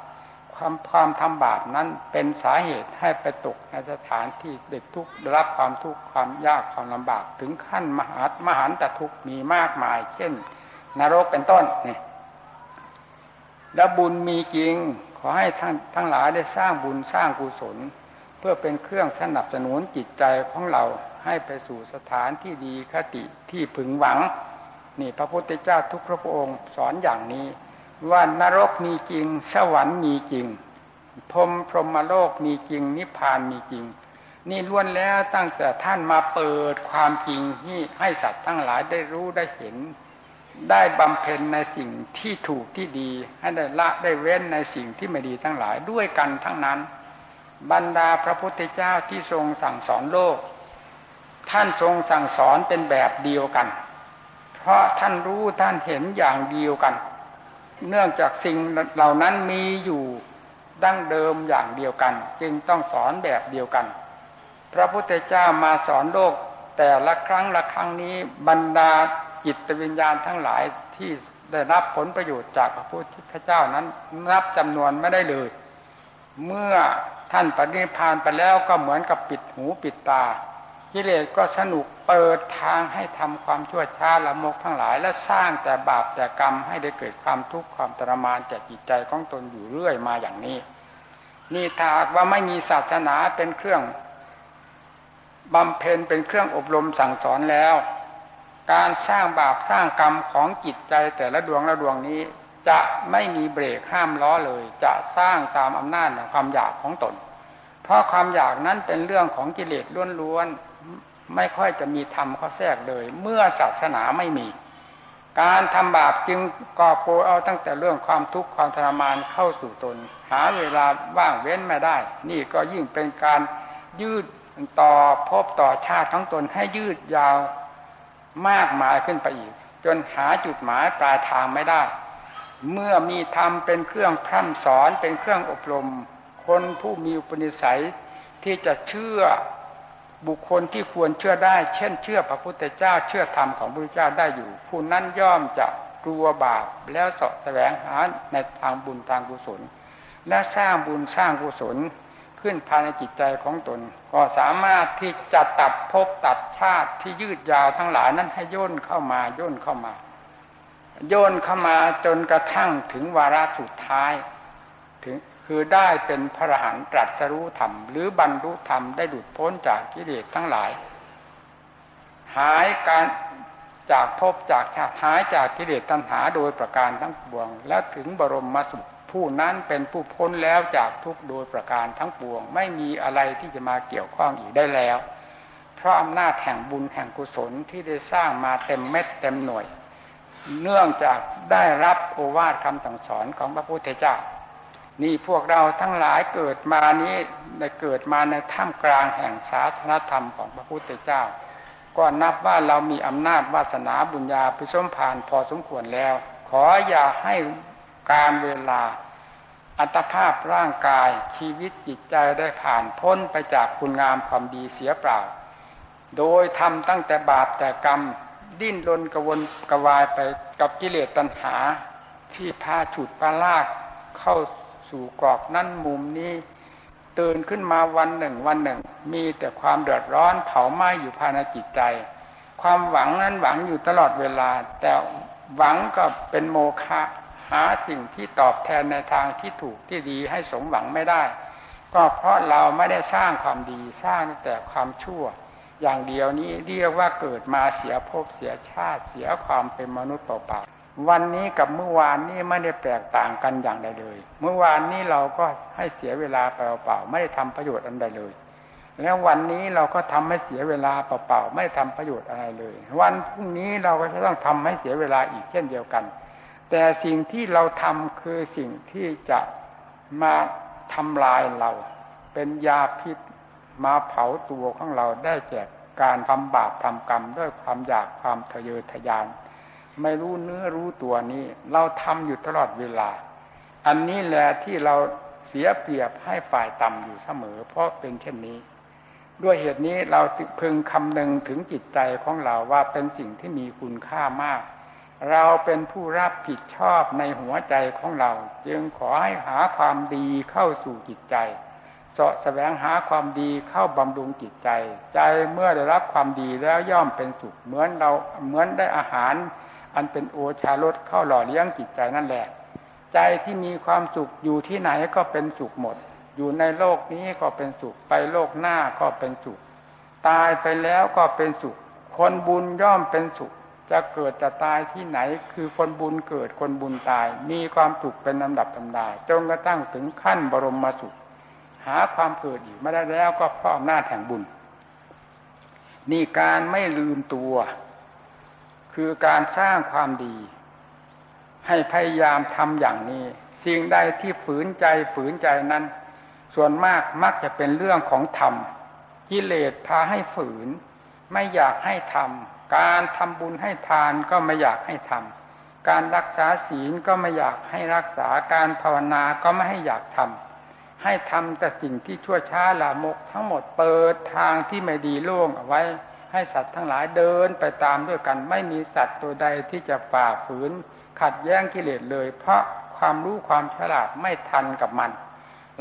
ความความทำบาปนั้นเป็นสาเหตุให้ไปตกในสถานที่เด็กทุกข์รับความทุกข์ความยากความลำบากถึงขั้นมหามหันตทุกข์มีมากมาย เช่น นรกเป็นต้นนี่แล้วบุญมีจริง ขอให้ทั้งทั้งหลายได้สร้างบุญสร้างกุศล เพื่อเป็นเครื่องสนับสนุนจิตใจของเราให้ไปสู่สถานที่ดีคติที่พึงหวัง นี่พระพุทธเจ้าทุกพระองค์สอนอย่างนี้ ว่านรกมีจริง สวรรค์มีจริงพรมพรหมโลกมีจริง นิพพานมีจริง นี่ล้วนแล้วตั้งแต่ท่านมาเปิดความจริงที่ให้สัตว์ทั้งหลายได้รู้ได้เห็น ได้บำเพ็ญในสิ่งที่ถูกที่ดี ให้ได้ละได้เว้นในสิ่งที่ไม่ดีทั้งหลายด้วยกันทั้งนั้น บรรดาพระพุทธเจ้าที่ทรงสั่งสอนโลก ท่านทรงสั่งสอนเป็นแบบเดียวกัน เพราะท่านรู้ท่านเห็นอย่างเดียวกัน เนื่องจากสิ่งเหล่านั้นมีอยู่ดั้งเดิมอย่างเดียวกัน จึงต้องสอนแบบเดียวกัน พระพุทธเจ้ามาสอนโลกแต่ละครั้งละครั้งนี้บรรดา จิตวิญญาณทั้งหลายที่ได้รับผลประโยชน์จากพระพุทธเจ้านั้นนับจำนวนไม่ได้เลย เมื่อท่านปฏิพานไปแล้วก็เหมือนกับปิดหูปิดตากิเลสก็สนุกเปิดทางให้ทำความชั่วช้าละมกทั้งหลาย และสร้างแต่บาปแต่กรรมให้ได้เกิดความทุกข์ความทรมานแก่จิตใจของตนอยู่เรื่อยมาอย่างนี้ นี่ถ้าว่าไม่มีศาสนาเป็นเครื่องบำเพ็ญเป็นเครื่องอบรมสั่งสอนแล้ว การสร้างบาปสร้างกรรมของจิตใจแต่ละดวงละดวงนี้ จะไม่มีเบรกห้ามล้อเลย จะสร้างตามอำนาจแห่งความอยากของตน เพราะความอยากนั้นเป็นเรื่องของกิเลสล้วนๆไม่ค่อยจะมีธรรมข้อแทรกเลย เมื่อศาสนาไม่มี การทำบาปจึงก่อโปรเอาตั้งแต่เรื่องความทุกข์ความทรมานเข้าสู่ตน หาเวลาว่างเว้นไม่ได้ นี่ก็ยิ่งเป็นการยืดต่อพบต่อชาติทั้งตนให้ยืดยาว มากมายขึ้นไปอีก จนหาจุดหมายปลายทางไม่ได้ เมื่อมีธรรมเป็นเครื่องพร่ำสอนเป็นเครื่องอบรม คนผู้มีอุปนิสัยที่จะเชื่อบุคคลที่ควรเชื่อได้ เช่น เชื่อพระพุทธเจ้า เชื่อธรรมของพระพุทธเจ้าได้อยู่ ผู้นั้นย่อมจะกลัวบาปแล้วสะแสวงหาในทางบุญทางกุศล และสร้างบุญสร้างกุศล ขึ้นภายในจิตใจของตน ก็สามารถที่จะตัดภพตัดชาติที่ยืดยาวทั้งหลายนั้นให้ย่นเข้ามาย่นเข้ามาย่นเข้ามาจนกระทั่งถึงวาระสุดท้ายถึงคือได้เป็นพระหันตรัสรู้ธรรม หรือบรรลุธรรมได้หลุดพ้นจากกิเลสทั้งหลาย หายการจากภพจากชาติหายจากกิเลสตัณหาโดยประการทั้งปวง และถึงบรมมาสุข ผู้นั้นเป็นผู้พ้นแล้วจากทุกโดยประการทั้งปวง ไม่มีอะไรที่จะมาเกี่ยวข้องอีกได้แล้ว เพราะอำนาจแห่งบุญแห่งกุศลที่ได้สร้างมาเต็มเม็ดเต็มหน่วย เนื่องจากได้รับโอวาทคำสั่งสอนของพระพุทธเจ้า นี่พวกเราทั้งหลายเกิดมานี้ได้เกิดมาในท่ามกลางแห่งศาสนธรรมของพระพุทธเจ้า ก็นับว่าเรามีอำนาจวาสนาบุญญาพิสมพานพอสมควรแล้ว ขออย่าให้ การเวลา อัตภาพร่างกายชีวิตจิตใจได้ผ่านพ้นไปจากคุณงามความดีเสียเปล่า โดยทำตั้งแต่บาปแต่กรรม ดิ้นรนกระวนกระวายไปกับกิเลสตัณหา ที่พาฉุดพาลากเข้าสู่กรอกนั่นมุมนี้ตื่นขึ้นมาวันหนึ่งวันหนึ่ง มีแต่ความเดือดร้อนเผาไหม้อยู่ภายในจิตใจ ความหวังนั้นหวังอยู่ตลอดเวลา แต่หวังก็เป็นโมฆะ หาสิ่งที่ตอบแทนในทางที่ถูกที่ดีให้สมหวังไม่ได้ ก็เพราะเราไม่ได้สร้างความดีสร้างแต่ความชั่ว อย่างเดียวนี้เรียกว่าเกิดมาเสียภพเสียชาติเสียความเป็นมนุษย์เปล่าๆวันนี้กับเมื่อวานนี้ไม่ได้แตกต่างกันอย่างใดเลย เมื่อวานนี้เราก็ให้เสียเวลาเปล่าๆไม่ได้ทำประโยชน์อันใดเลยแล้ววันนี้เราก็ทำให้เสียเวลาเปล่าๆไม่ทำประโยชน์อะไรเลย วันพรุ่งนี้เราก็จะต้องทำให้เสียเวลาอีกเช่นเดียวกัน แต่สิ่งที่เราทำคือสิ่งที่จะมาทำลายเรา เป็นยาพิษมาเผาตัวของเราได้แก่การทำบาปทำกรรมด้วยความอยากความทะเยอทะยาน ไม่รู้เนื้อรู้ตัวนี้ เราทำอยู่ตลอดเวลา อันนี้แหละที่เราเสียเปรียบให้ฝ่ายต่ำอยู่เสมอ เพราะเป็นเช่นนี้ ด้วยเหตุนี้เราพึงคำนึงถึงจิตใจของเราว่าเป็นสิ่งที่มีคุณค่ามาก เราเป็นผู้รับผิดชอบในหัวใจของเรา จึงขอให้หาความดีเข้าสู่จิตใจสาะแสวงหาความดีเข้าบำรุงจิตใจ ใจเมื่อได้รับความดีแล้วย่อมเป็นสุขเหมือนเราเหมือนได้อาหาร อันเป็นโอชารสเข้าหล่อเลี้ยงจิตใจนั่นแหละ ใจที่มีความสุขอยู่ที่ไหนก็เป็นสุขหมด อยู่ในโลกนี้ก็เป็นสุขไปโลกหน้าก็เป็นสุข ตายไปแล้วก็เป็นสุข คนบุญย่อมเป็นสุข จะเกิดจะตายที่ไหนคือคนบุญเกิดคนบุญตาย มีความสุขเป็นลำดับลำดาจนกระทั่งถึงขั้นบรมมาสุข หาความเกิดอีกไม่ได้แล้วก็เพราะอำนาจแห่งบุญ นี่การไม่ลืมตัว คือการสร้างความดี ให้พยายามทำอย่างนี้ สิ่งใดที่ฝืนใจฝืนใจนั้น ส่วนมากมักจะเป็นเรื่องของธรรมกิเลสพาให้ฝืน ไม่อยากให้ทำ การทำบุญให้ทานก็ไม่อยากให้ทำการรักษาศีลก็ไม่อยากให้รักษาการภาวนาก็ไม่ให้อยากทำให้ทำแต่สิ่งที่ชั่วช้าละมกทั้งหมดเปิดทางที่ไม่ดีล่วงเอาไว้ ให้สัตว์ทั้งหลายเดินไปตามด้วยกันไม่มีสัตว์ตัวใดที่จะฝ่าฝืน ขัดแย้งกิเลสเลย เพราะความรู้ความฉลาดไม่ทันกับมัน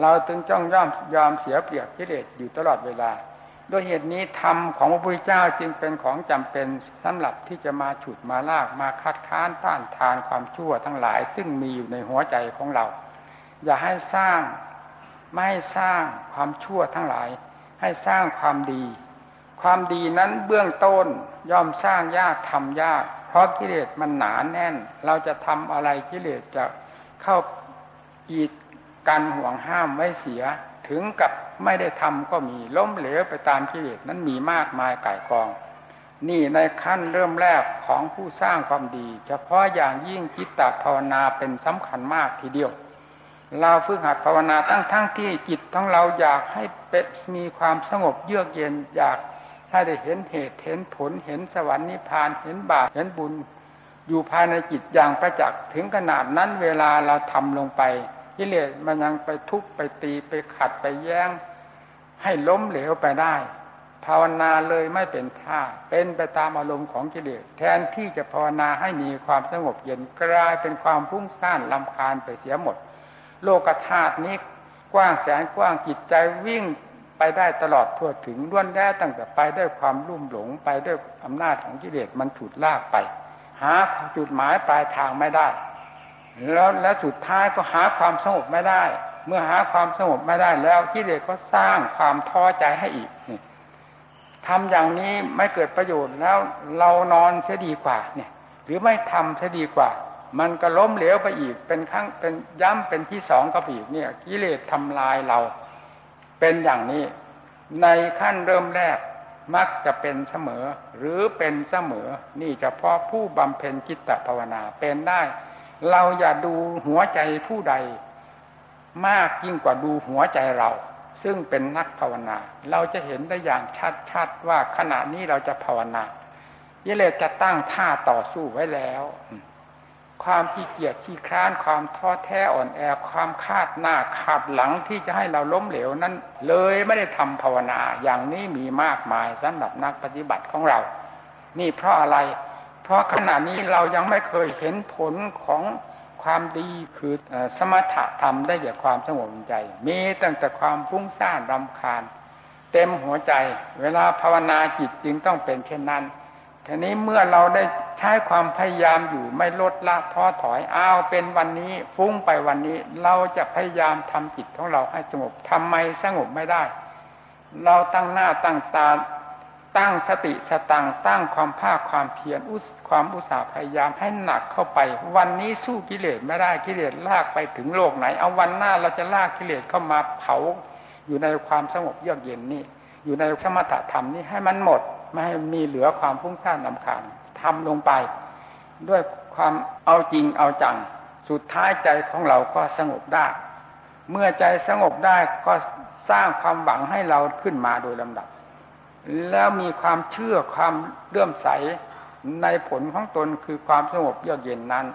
เราจึงจ้องย่อมยอมเสียเปรียบกิเลสอยู่ตลอดเวลา ด้วยเหตุนี้ธรรมของพระพุทธเจ้าจึงเป็นของจำเป็นสำหรับที่จะมาฉุดมาลากมาคัดค้านต้านทานความชั่วทั้งหลาย ซึ่งมีอยู่ในหัวใจของเรา อย่าให้สร้างไม่ให้สร้างความชั่วทั้งหลาย ให้สร้างความดี ความดีนั้นเบื้องต้นย่อมสร้างยากทำยาก เพราะกิเลสมันหนาแน่น เราจะทำอะไรกิเลสจะเข้ากีดกันห่วงห้ามไว้เสีย ถึงกับไม่ได้ทำก็มีล้มเหลวไปตามกิเลสนั้นมีมากมายก่ายกอง นี่ในขั้นเริ่มแรกของผู้สร้างความดี เฉพาะอย่างยิ่งจิตตภาวนาเป็นสำคัญมากทีเดียว เราฝึกหัดภาวนาตั้งทั้งที่จิตของเราอยากให้เป็นมีความสงบเยือกเย็นอยากถ้ได้เห็นเหตุเห็นผลเห็นสวรรค์นิพพานเห็นบาปเห็นบุญ อยู่ภายในจิตอย่างประจักษ์ถึงขนาดนั้นเวลาเราทำลงไป กิเลสมันยังไปทุบไปตีไปขัดไปแย้ง ให้ล้มเหลวไปได้ ภาวนาเลยไม่เป็นท่า เป็นไปตามอารมณ์ของกิเลสแทนที่จะภาวนาให้มีความสงบเย็นกลายเป็นความฟุ้งซ่านลำคาญไปเสียหมด โลกธาตุนี้กว้างแสนกว้างจิตใจวิ่งไปได้ตลอดทั่วถึงล้วนแด้ตั้งแต่ไปด้วยความรุ่มหลงไปด้วยอำนาจของกิเลสมันถูดลากไป หาจุดหมายปลายทางไม่ได้ แล้วแล้วสุดท้ายก็หาความสงบไม่ได้ เมื่อหาความสงบไม่ได้แล้วกิเลสก็สร้างความท้อใจให้อีกทำอย่างนี้ไม่เกิดประโยชน์แล้วเรานอนเสียดีกว่า เนี่ย หรือไม่ทำเสียดีกว่า มันก็ล้มเหลวไปอีก เป็นครั้งเป็นย้ำเป็นที่สองก็อีกเนี่ย กิเลสทำลายเรา เป็นอย่างนี้ ในขั้นเริ่มแรกมักจะเป็นเสมอ หรือเป็นเสมอ นี่เฉพาะผู้บำเพ็ญจิตตภาวนาเป็นได้ เราอย่าดูหัวใจผู้ใด มากยิ่งกว่าดูหัวใจเรา ซึ่งเป็นนักภาวนา เราจะเห็นได้อย่างชัดๆว่าขณะนี้เราจะภาวนายิเลสจะตั้งท่าต่อสู้ไว้แล้ว ความที่เกียจขี้คร้านความท้อแท้อ่อนแอความคาดหน้าขาดหลังที่จะให้เราล้มเหลวนั้น เลยไม่ได้ทำภาวนา อย่างนี้มีมากมายสำหรับนักปฏิบัติของเรา นี่เพราะอะไร ราะขณะนี้เรายังไม่เคยเห็นผลของความดีคือสมถะธรรมได้จากความสงบใจ มีตั้งแต่ความฟุ้งซ่านรำคาญ เต็มหัวใจ เวลาภาวนาจิตจึงต้องเป็นเช่นนั้นทีนี้เมื่อเราได้ใช้ความพยายามอยู่ไม่ลดละท้อถอยอ้าวเป็นวันนี้ฟุ้งไปวันนี้ เราจะพยายามทำจิตของเราให้สงบทำไมสงบไม่ได้ เราตั้งหน้าตั้งตา ตั้งสติสตังตั้งความภาคความเพียรอุสความอุตสาห์พยายามให้หนักเข้าไป วันนี้สู้กิเลสไม่ได้กิเลสลากไปถึงโลกไหน เอาวันหน้าเราจะลากกิเลสเข้ามาเผา อยู่ในความสงบเยือกเย็นนี่อยู่ในสมถะธรรมนี้ให้มันหมดไม่ให้มีเหลือความฟุ้งซ่านลำคาญทำลงไป ด้วยความเอาจริงเอาจัง สุดท้ายใจของเราก็สงบได้ เมื่อใจสงบได้ก็สร้างความหวังให้เราขึ้นมาโดยลำดับ แล้วมีความเชื่อความเลื่อมใสในผลของตนคือความสงบเยือกเย็นนั้น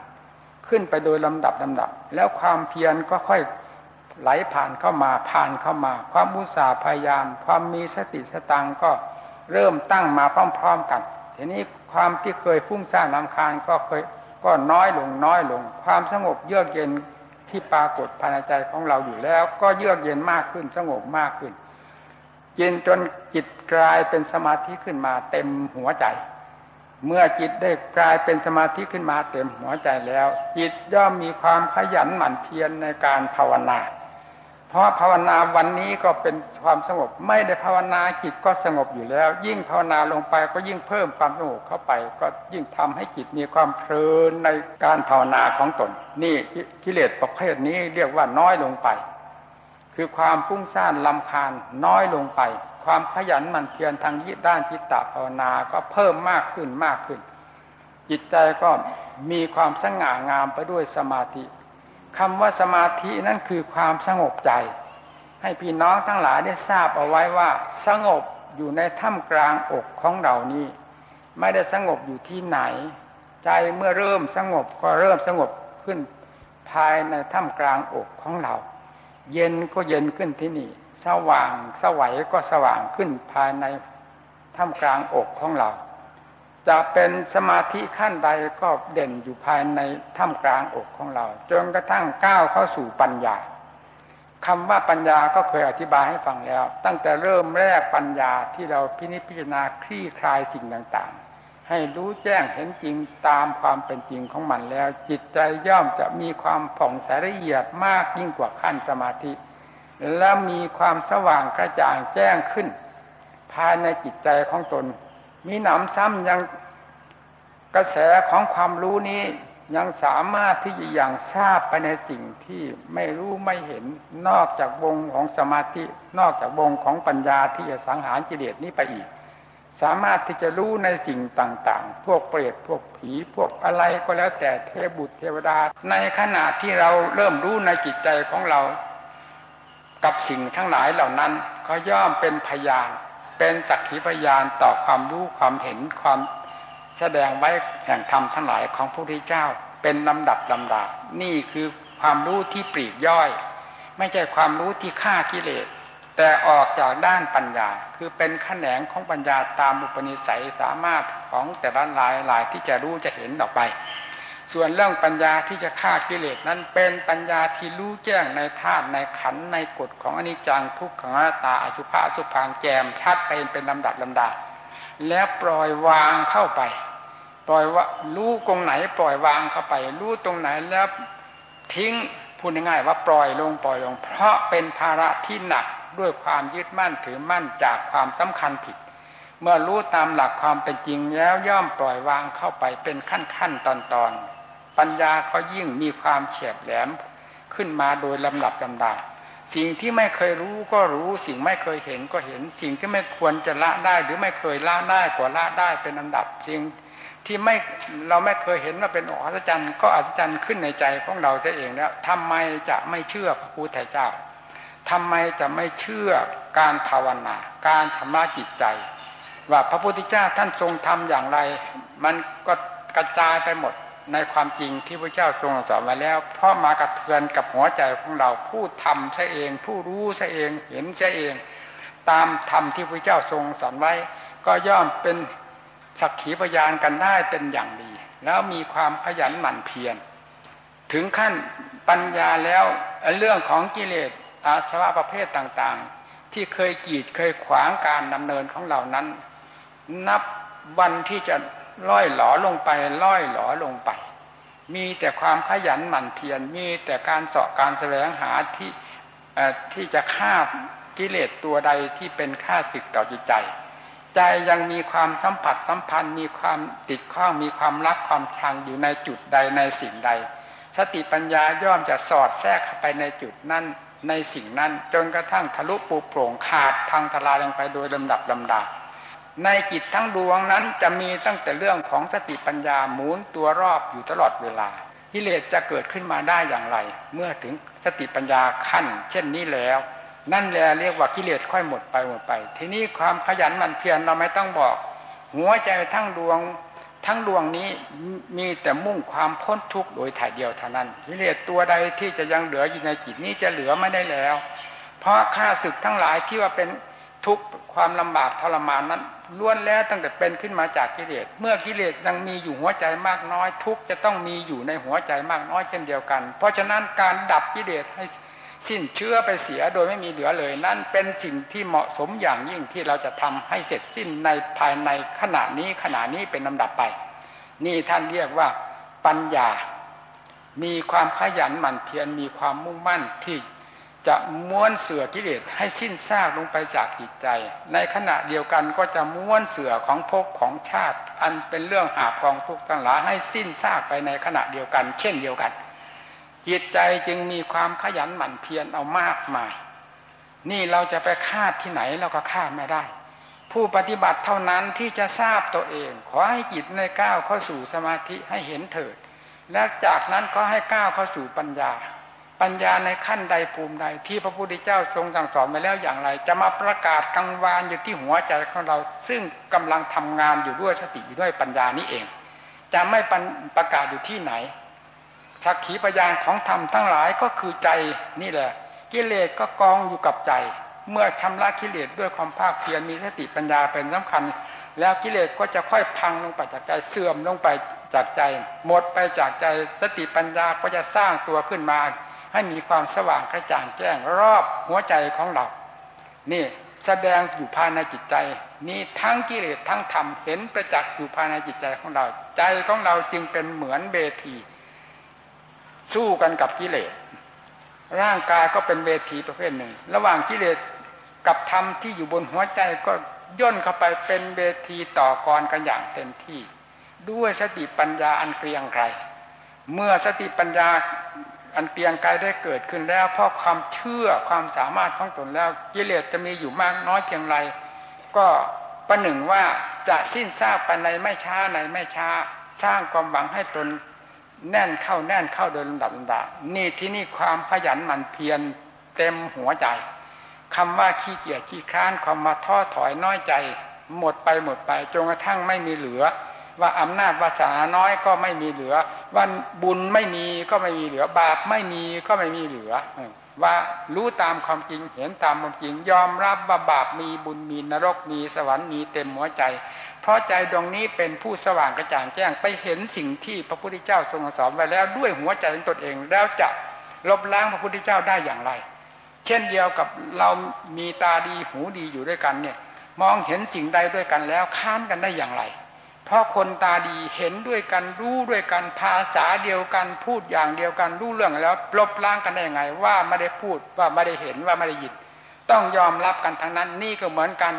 ขึ้นไปโดยลำดับลำดับ แล้วความเพียรก็ค่อยไหลผ่านเข้ามาผ่านเข้ามา ความมุสาพยายาม ความมีสติสตังก็เริ่มตั้งมาพร้อมๆกัน ทีนี้ความที่เคยฟุ้งซ่านลำคาญก็เคยก็น้อยลงน้อยลง ความสงบเยือกเย็นที่ปรากฏภายในใจของเราอยู่แล้ว ก็เยือกเย็นมากขึ้นสงบมากขึ้น เย็นจนจิตกลายเป็นสมาธิขึ้นมาเต็มหัวใจ เมื่อจิตได้กลายเป็นสมาธิขึ้นมาเต็มหัวใจแล้ว จิตย่อมมีความขยันหมั่นเพียรในการภาวนา เพราะภาวนาวันนี้ก็เป็นความสงบ ไม่ได้ภาวนาจิตก็สงบอยู่แล้ว ยิ่งภาวนาลงไปก็ยิ่งเพิ่มความสงบเข้าไป ก็ยิ่งทำให้จิตมีความเพลินในการภาวนาของตน นี่กิเลสประเภทนี้เรียกว่าน้อยลงไป คือความฟุ้งซ่านลำคาญน้อยลงไป ความขยันหมั่นเพียรทางยิด้านจิตตภาวนาก็เพิ่มมากขึ้นมากขึ้น จิตใจก็มีความสง่างามไปด้วยสมาธิคำว่าสมาธินั่นคือความสงบใจ ให้พี่น้องทั้งหลายได้ทราบเอาไว้ว่า สงบอยู่ในถ้ำกลางอกของเรานี้ ไม่ได้สงบอยู่ที่ไหน ใจเมื่อเริ่มสงบก็เริ่มสงบขึ้นภายในถ้ำกลางอกของเรา เย็นก็เย็นขึ้นที่นี่ สว่างสวัยก็สว่างขึ้นภายในถ้ำกลางอกของเรา จะเป็นสมาธิขั้นใดก็เด่นอยู่ภายในถ้ำกลางอกของเรา จนกระทั่งก้าวเข้าสู่ปัญญาคำว่าปัญญาก็เคยอธิบายให้ฟังแล้ว ตั้งแต่เริ่มแรกปัญญาที่เราพินิจพิจารณาคลี่คลายสิ่งต่างๆ ให้รู้แจ้งเห็นจริงตามความเป็นจริงของมันแล้ว จิตใจย่อมจะมีความผ่องใสละเอียดมากยิ่งกว่าขั้นสมาธิ และมีความสว่างกระจ่างแจ้งขึ้น ภายในจิตใจของตน มีหนำซ้ำยังกระแสของความรู้นี้ยังสามารถที่จะยังทราบไปในสิ่งที่ไม่รู้ไม่เห็นนอกจากวงของสมาธิ นอกจากวงของปัญญาที่จะสังหารกิเลสนี้ไปอีก สามารถที่จะรู้ในสิ่งต่างๆ พวกเปรตพวกผีพวกอะไรก็แล้วแต่เทพบุตรเทวดา ในขณะที่เราเริ่มรู้ในจิตใจของเรา กับสิ่งทั้งหลายเหล่านั้น ก็ย่อมเป็นพยาน เป็นสักขีพยานต่อความรู้ความเห็นความแสดงไว้แห่งธรรมทั้งหลายของพระพุทธเจ้า เป็นลำดับลำดา นี่คือความรู้ที่ปลีกย่อย ไม่ใช่ความรู้ที่ฆ่ากิเลส แต่ออกจากด้านปัญญา คือเป็นขแขนงของปัญญาตามอุปนิสัยสามารถของแต่ละลายลายที่จะรู้จะเห็นออกไป ส่วนเรื่องปัญญาที่จะฆ่ากิเลสนั้นเป็นปัญญาที่รู้แจ้งในธาตุในขันในกฎของอนิจจังทุกขังอนัตตาอสุภะสุพังแจมชัดเป็นเป็นลำดับลำดา แล้วปล่อยวางเข้าไป ปล่อยว่ารู้ตรงไหนปล่อยวางเข้าไป รู้ตรงไหนแล้วทิ้งพูดง่ายๆว่าปล่อยลงปล่อยลง เพราะเป็นภาระที่หนัก ด้วยความยึดมั่นถือมั่นจากความสำคัญผิด เมื่อรู้ตามหลักความเป็นจริงแล้วย่อมปล่อยวางเข้าไปเป็นขั้นขั้นตอนตอนปัญญาก็ยิ่งมีความเฉียบแหลมขึ้นมาโดยลำดับลำดาสิ่งที่ไม่เคยรู้ก็รู้สิ่งไม่เคยเห็นก็เห็น สิ่งที่ไม่ควรจะละได้หรือไม่เคยละได้กว่าละได้เป็นลำดับสิ่งที่ไม่เราไม่เคยเห็นว่าเป็นอัศจรรย์ก็อัศจรรย์ขึ้นในใจของเราเสียเองแล้วทำไมจะไม่เชื่อพระพุทธเจ้า ทำไมจะไม่เชื่อการภาวนา การชำระจิตใจ ว่าพระพุทธเจ้าท่านทรงทำอย่างไร มันก็กระจายไปหมดในความจริงที่พระเจ้าทรงสอนไว้แล้ว เพราะมากระเทือนกับหัวใจของเราผู้ทำซะเอง ผู้รู้ซะเองเห็นซะเอง ตามธรรมที่พระเจ้าทรงสอนไว้ ก็ย่อมเป็นสักขีพยานกันได้เป็นอย่างดี แล้วมีความขยันหมั่นเพียรถึงขั้นปัญญาแล้วเรื่องของกิเลส อาสวะประเภทต่างๆ ที่เคยกีดเคยขวางการดำเนินของเรานั้น นับวันที่จะล่อยหลอลงไปล่อยหลอลงไป มีแต่ความขยันหมั่นเพียรมีแต่การเสาะการแสวงหาที่ที่จะฆ่ากิเลสตัวใดที่เป็นฆ่าศึกต่อจิตใจ ใจยังมีความสัมผัสสัมพันธ์ มีความติดข้องมีความรักความชังอยู่ในจุดใดในสิ่งใด สติปัญญาย่อมจะสอดแทรกเข้าไปในจุดนั้น ในสิ่งนั้น จนกระทั่งทะลุปูโปร่งขาดพังทลายลงไปโดยลำดับลำดา ในจิตทั้งดวงนั้นจะมีตั้งแต่เรื่องของสติปัญญาหมุนตัวรอบอยู่ตลอดเวลากิเลสจะเกิดขึ้นมาได้อย่างไร เมื่อถึงสติปัญญาขั้น เช่นนี้แล้ว นั่นแหละเรียกว่ากิเลสค่อยหมดไปหมดไป ทีนี้ความขยันมันเพียรเราไม่ต้องบอก หัวใจทั้งดวง ทั้งดวงนี้มีแต่มุ่งความพ้นทุกข์โดยถ่ายเดียวเท่านั้นกิเลสตัวใดที่จะยังเหลืออยู่ในจิตนี้จะเหลือไม่ได้แล้ว เพราะข้าศึกทั้งหลายที่ว่าเป็นทุกข์ความลำบากทรมานนั้นล้วนแล้วตั้งแต่เป็นขึ้นมาจากกิเลส เมื่อกิเลสยังมีอยู่หัวใจมากน้อย ทุกจะต้องมีอยู่ในหัวใจมากน้อยเช่นเดียวกัน เพราะฉะนั้นการดับกิเลสให้ สิ้นเชื้อไปเสียโดยไม่มีเหลือเลย นั่นเป็นสิ่งที่เหมาะสมอย่างยิ่งที่เราจะทำให้เสร็จสิ้นในภายในขณะนี้ขณะนี้เป็นลำดับไป นี่ท่านเรียกว่าปัญญา มีความขยันหมั่นเพียรมีความมุ่งมั่นที่จะม้วนเสือกิเลสให้สิ้นซากลงไปจากจิตใจ ในขณะเดียวกันก็จะม้วนเสือของภพของชาติ อันเป็นเรื่องหาพองทุกข์ทั้งหลายให้สิ้นซากไปในขณะเดียวกัน เช่นเดียวกัน จิตใจจึงมีความขยันหมั่นเพียรเอามากมาย นี่เราจะไปคาดที่ไหนเราก็คาดไม่ได้ ผู้ปฏิบัติเท่านั้นที่จะทราบตัวเอง ขอให้จิตในก้าวเข้าสู่สมาธิให้เห็นเถิด และจากนั้นก็ให้ก้าวเข้าสู่ปัญญา ปัญญาในขั้นใดภูมิใด ที่พระพุทธเจ้าทรงสั่งสอนมาแล้วอย่างไร จะมาประกาศกังวานอยู่ที่หัวใจของเรา ซึ่งกำลังทำงานอยู่ด้วยสติอยู่ด้วยปัญญานี้เอง จะไม่ประกาศอยู่ที่ไหน สักขีพยานของธรรมทั้งหลายก็คือใจนี่แหละ กิเลสก็กองอยู่กับใจ เมื่อชำระกิเลสด้วยความภาคเพียรมีสติปัญญาเป็นสำคัญ แล้วกิเลสก็จะค่อยพังลงไปจากใจเสื่อมลงไปจากใจ หมดไปจากใจสติปัญญาก็จะสร้างตัวขึ้นมา ให้มีความสว่างกระจ่างแจ้งรอบหัวใจของเรา นี่แสดงอยู่ภายในจิตใจนี่ทั้งกิเลสทั้งธรรมเห็นประจักษ์อยู่ภายในจิตใจของเรา ใจของเราจึงเป็นเหมือนเบที สู้กันกับกิเลส ร่างกายก็เป็นเวทีประเภทหนึ่ง ระหว่างกิเลสกับธรรมที่อยู่บนหัวใจก็ย่นเข้าไปเป็นเวทีต่อกรกันอย่างเต็มที่ ด้วยสติปัญญาอันเกรียงไกรเมื่อสติปัญญาอันเปลี่ยนกายได้เกิดขึ้นแล้วเพราะความเชื่อความสามารถของตนแล้วกิเลสจะมีอยู่มากน้อยเพียงไร ก็ประหนึ่งว่าจะสิ้นซากไปในไม่ช้าในไม่ช้า สร้างความหวังให้ตน แน่นเข้าแน่นเข้าโดยลำดับลำดับนี่ที่นี่ความขยันหมั่นเพียรเต็มหัวใจคำว่าขี้เกียจขี้ค้านความมาท้อถอยน้อยใจ หมดไปหมดไปจนกระทั่งไม่มีเหลือ ว่าอำนาจวาสนาน้อยก็ไม่มีเหลือวันบุญไม่มีก็ไม่มีเหลือ บาปไม่มีก็ไม่มีเหลือว่ารู้ตามความจริงเห็นตามความจริง ยอมรับว่าบาปมีบุญมีนรกมีสวรรค์มีเต็มหัวใจ เพราะใจดวงนี้เป็นผู้สว่างกระจ่างแจ้งไปเห็นสิ่งที่พระพุทธเจ้าทรงสอนไว้แล้วด้วยหัวใจของตนเองแล้วจะลบล้างพระพุทธเจ้าได้อย่างไร เช่นเดียวกับเรามีตาดีหูดีอยู่ด้วยกันเนี่ย มองเห็นสิ่งใดด้วยกันแล้วค้านกันได้อย่างไร เพราะคนตาดีเห็นด้วยกันรู้ด้วยกันภาษาเดียวกันพูดอย่างเดียวกันรู้เรื่องแล้วลบล้างกันได้ยังไง ว่าไม่ได้พูดว่าไม่ได้เห็นว่าไม่ได้ยิน ต้องยอมรับกันทั้งนั้นนี่ก็เหมือนกัน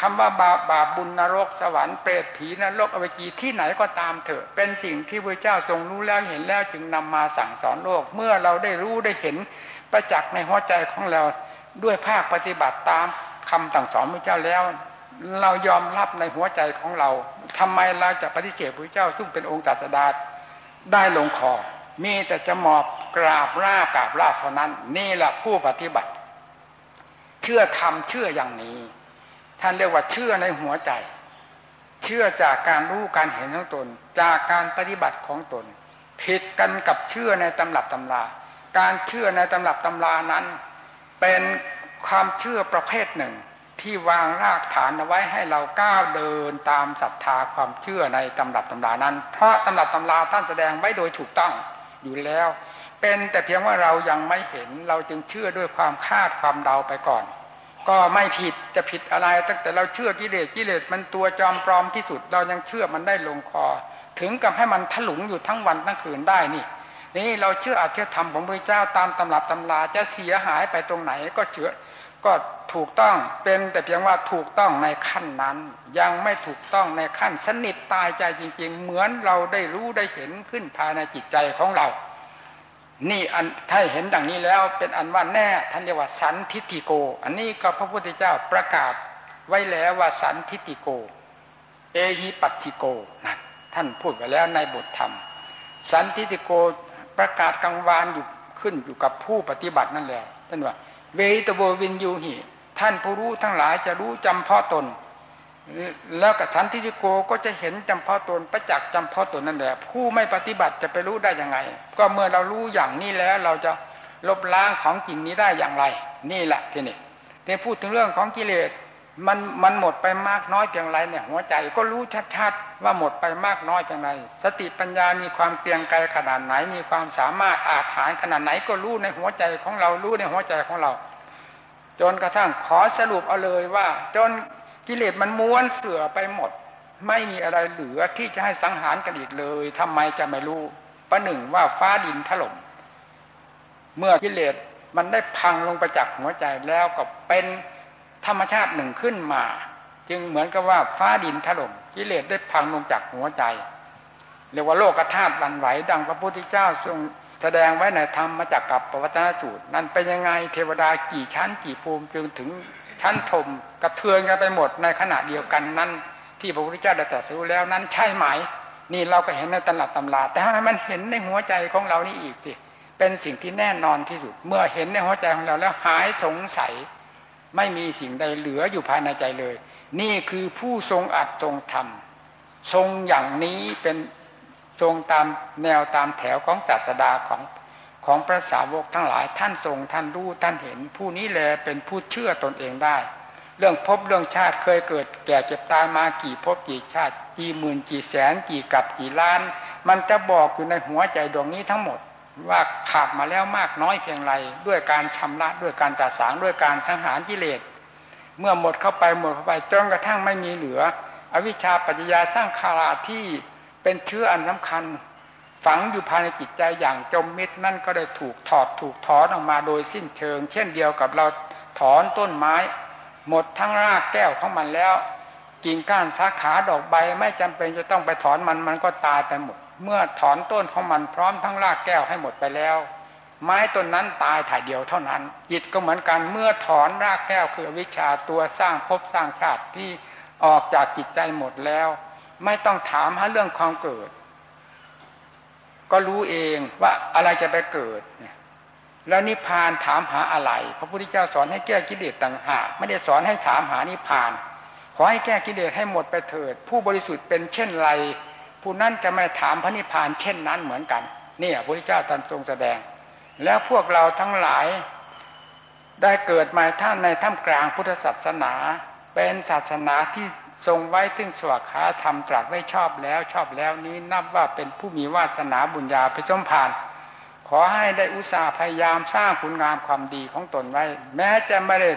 คำว่าบาปบาปบุญนรกสวรรค์เปรตผีนรกอเวจีที่ไหนก็ตามเถอะ เป็นสิ่งที่พระเจ้าทรงรู้แล้วเห็นแล้วจึงนำมาสั่งสอนโลก เมื่อเราได้รู้ได้เห็นประจักษ์ในหัวใจของเราด้วยภาคปฏิบัติตามคำสั่งสอนพระเจ้าแล้ว เรายอมรับในหัวใจของเราทำไมเราจะปฏิเสธพระเจ้า ซึ่งเป็นองค์ศาสดาได้ลงคอ มีแต่จะหมอบกราบราบกราบราบเท่านั้น นี่แหละผู้ปฏิบัติ เชื่อทำเชื่ออย่างนี้ ท่านเรียกว่าเชื่อในหัวใจ เชื่อจากการรู้การเห็นของตน จากการปฏิบัติของตนผิดกันกับเชื่อในตำรับตำรา การเชื่อในตำรับตำรานั้น เป็นความเชื่อประเภทหนึ่ง ที่วางรากฐานเอาไว้ให้เราก้าวเดินตามศรัทธาความเชื่อในตำรับตำรานั้น เพราะตำรับตำราท่านแสดงไว้โดยถูกต้องอยู่แล้ว เป็นแต่เพียงว่าเรายังไม่เห็นเราจึงเชื่อด้วยความคาดความเดาไปก่อน ก็ไม่ผิดจะผิดอะไร ตั้งแต่เราเชื่อกิเลสกิเลสมันตัวจอมปลอมที่สุด เรายังเชื่อมันได้ลงคอ ถึงกับให้มันถลุงอยู่ทั้งวันทั้งคืนได้นี่นี่เราเชื่ออาจเชื่อธรรมของพระเจ้าตามตำรับตำราจะเสียหายไปตรงไหนก็เชื่อ ก็ถูกต้องเป็นแต่เพียงว่าถูกต้องในขั้นนั้น ยังไม่ถูกต้องในขั้นสนิทตายใจจริง ๆ เหมือนเราได้รู้ได้เห็นขึ้นภายในจิตใจของเรา นี่อันถ้าเห็นดังนี้แล้วเป็นอันว่าแน่ท่านเรียกว่าสันทิติโก อันนี้ก็พระพุทธเจ้าประกาศไว้แล้วว่าสันทิติโก เอหิปัสสิโกนั่นท่านพูดไปแล้วในบทธรรม สันทิติโกประกาศกลางวานอยู่ขึ้นอยู่กับผู้ปฏิบัตินั่นแหละท่านว่า เวตโบวินยูหิท่านผู้รู้ทั้งหลายจะรู้จำเพาะตน แล้วกับสันติโกก็จะเห็นจำเพาะตนประจักษ์จำเพาะตนนั่นแหละผู้ไม่ปฏิบัติจะไปรู้ได้ยังไง ก็เมื่อเรารู้อย่างนี้แล้วเราจะลบล้างของจริงนี้ได้อย่างไร นี่แหละทีนี้ในพูดถึงเรื่องของกิเลส มันมันหมดไปมากน้อยเพียงไรเนี่ย หัวใจก็รู้ชัดๆว่าหมดไปมากน้อยเพียงไรสติปัญญามีความเปลี่ยงไกลขนาดไหน มีความสามารถอาหารขนาดไหนก็รู้ในหัวใจของเรารู้ในหัวใจของเรา จนกระทั่งขอสรุปเอาเลยว่า จนกิเลสมันม้วนเสื่อไปหมด ไม่มีอะไรเหลือที่จะให้สังหารกันอีกเลยทำไมจะไม่รู้ประหนึ่งว่าฟ้าดินถล่มเมื่อกิเลสมันได้พังลงไปจากหัวใจแล้วก็เป็น ธรรมชาติหนึ่งขึ้นมา จึงเหมือนกับว่าฟ้าดินถล่มกิเลสได้พังลงจากหัวใจเรียกว่าโลกธาตุวันไหวดังพระพุทธเจ้าทรงแสดงไว้ในธรรมมาจากกับปวัตนสูตร นั่นเป็นยังไงเทวดากี่ชั้นกี่ภูมิจึงถึงชั้นพรมกระเทือนกันไปหมดในขณะเดียวกันนั้น ที่พระพุทธเจ้าได้ตรัสรู้แล้วนั้นใช่ไหม นี่เราก็เห็นในตำรับตำราแต่ให้มันเห็นในหัวใจของเรานี่อีกสิเป็นสิ่งที่แน่นอนที่สุด เมื่อเห็นในหัวใจของเราแล้วหายสงสัย ไม่มีสิ่งใดเหลืออยู่ภายในใจเลย นี่คือผู้ทรงอัดทรงธรรมทรงอย่างนี้เป็นทรงตามแนวตามแถวของศาสดาของของพระสาวกทั้งหลายท่านทรงท่านรู้ท่านเห็น ผู้นี้แลเป็นผู้เชื่อตนเองได้ เรื่องพบเรื่องชาติเคยเกิด แก่เจ็บตายมากี่พบกี่ชาติ กี่หมื่นกี่แสนกี่กับกี่ล้าน มันจะบอกอยู่ในหัวใจดวงนี้ทั้งหมด ว่าขาดมาแล้วมากน้อยเพียงไรด้วยการชำระด้วยการจัดสางด้วยการสังหารกิเลส เมื่อหมดเข้าไปหมดเข้าไปจนกระทั่งไม่มีเหลือ อวิชชาปัจจยาสร้างคาราที่เป็นเชื้ออันสำคัญ ฝังอยู่ภายในจิตใจอย่างจมมิดนั่นก็ได้ถูกถอดถูกถอนออกมาโดยสิ้นเชิง เช่นเดียวกับเราถอนต้นไม้ หมดทั้งรากแก้วของมันแล้วกิ่งก้านสาขาดอกใบไม่จำเป็นจะต้องไปถอนมันมันก็ตายไปหมด เมื่อถอนต้นของมันพร้อมทั้งรากแก้วให้หมดไปแล้ว ไม้ต้นนั้นตายถ่ายเดียวเท่านั้น จิตก็เหมือนกันเมื่อถอนรากแก้วคือวิชาตัวสร้างภพสร้างชาติที่ออกจากจิตใจหมดแล้ว ไม่ต้องถามหาเรื่องความเกิด ก็รู้เองว่าอะไรจะไปเกิดแล้วนิพพานถามหาอะไร พระพุทธเจ้าสอนให้แก้กิเลสต่างหากไม่ได้สอนให้ถามหานิพพาน ขอให้แก้กิเลสให้หมดไปเถิด ผู้บริสุทธิ์เป็นเช่นไร ผู้นั้นจะไม่ถามพระนิพพานเช่นนั้นเหมือนกันนี่พระพุทธเจ้าตรัสทรงแสดง แล้วพวกเราทั้งหลายได้เกิดมาท่านในท่ามกลางพุทธศาสนา เป็นศาสนาที่ทรงไว้ซึ่งสวัสดิธรรมตรัสไว้ชอบแล้วชอบแล้วนี้นับว่าเป็นผู้มีวาสนาบุญญาไปจมผานขอให้ได้อุตสาห์พยายามสร้างคุณงามความดีของตนไว้ แม้จะไม่ได้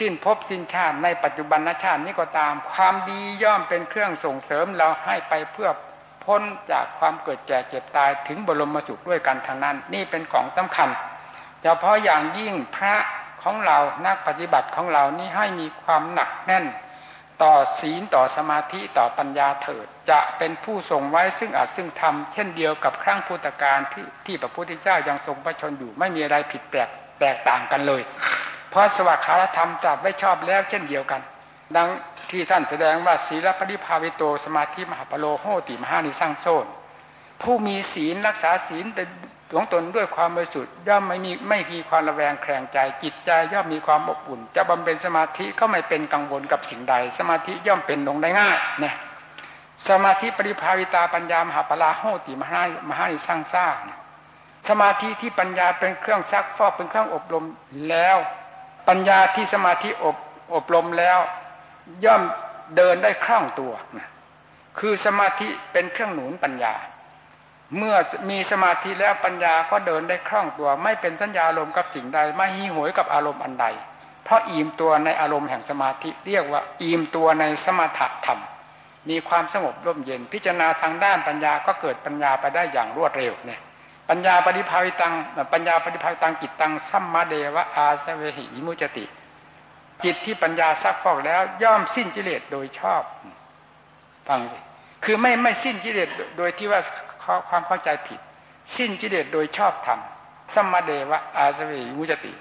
สิ้นภพสิ้นชาติในปัจจุบันชาตินี้ก็ตาม ความดีย่อมเป็นเครื่องส่งเสริมเราให้ไปเพื่อ พ้นจากความเกิดแก่เจ็บตายถึงบรมสุขด้วยกันทางนั้น นี่เป็นของสำคัญเฉพาะอย่างยิ่งพระของเรานักปฏิบัติของเรานี่ให้มีความหนักแน่น ต่อศีลต่อสมาธิต่อปัญญาเถิด จะเป็นผู้ทรงไว้ซึ่งอาจซึ่งทำเช่นเดียวกับครั้งพุทธกาลที่ที่พระพุทธเจ้ายังทรงพระชนอยู่ไม่มีอะไรผิดแปลกแตกต่างกันเลย เพราะสวัสดิธรรมจัดไว้ชอบแล้วเช่นเดียวกัน ดังที่ท่านแสดงว่าศีลปริภาวิโตสมาธิมหาปโลโหติมหานิสร้างโซนผู้มีศีลรักษาศีลแต่หวงตนด้วยความบริสุทธิ์ย่อมไม่มีไม่มีความระแวงแข่งใจ จิตใจย่อมมีความอบอุ่น จะบำเพ็ญสมาธิก็ไม่เป็นกังวลกับสิ่งใด สมาธิย่อมเป็นลงได้ง่ายเนี่ยสมาธิปริภาวิตาปัญญามหาปลาโหติมหามหานิสร้างสร้างสมาธิที่ปัญญาเป็นเครื่องซักฟอกเป็นเครื่องอบรมแล้ว ปัญญาที่สมาธิอบอบรมแล้ว ย่อมเดินได้คล่องตัวคือสมาธิเป็นเครื่องหนุนปัญญา เมื่อมีสมาธิแล้วปัญญาก็เดินได้คล่องตัว ไม่เป็นสัญญาอารมณ์กับสิ่งใด ไม่หิหวยกับอารมณ์อันใด เพราะอิ่มตัวในอารมณ์แห่งสมาธิเรียกว่าอิ่มตัวในสมถะธรรม มีความสงบร่มเย็นพิจารณาทางด้านปัญญาก็เกิดปัญญาไปได้อย่างรวดเร็วเนี่ยปัญญาปฏิภาวิตังปัญญาปฏิภาวิตังจิตตังสัมมาเดวะอาสเวหิมุจติ จิตที่ปัญญาซักฟอกแล้ว ย่อมสิ้นกิเลสโดยชอบฟังสิคือไม่ไม่สิ้นกิเลสโดยที่ว่าความเข้าใจผิด สิ้นกิเลสโดยชอบธรรมสมมาเดวะอาสเวหิมุจติ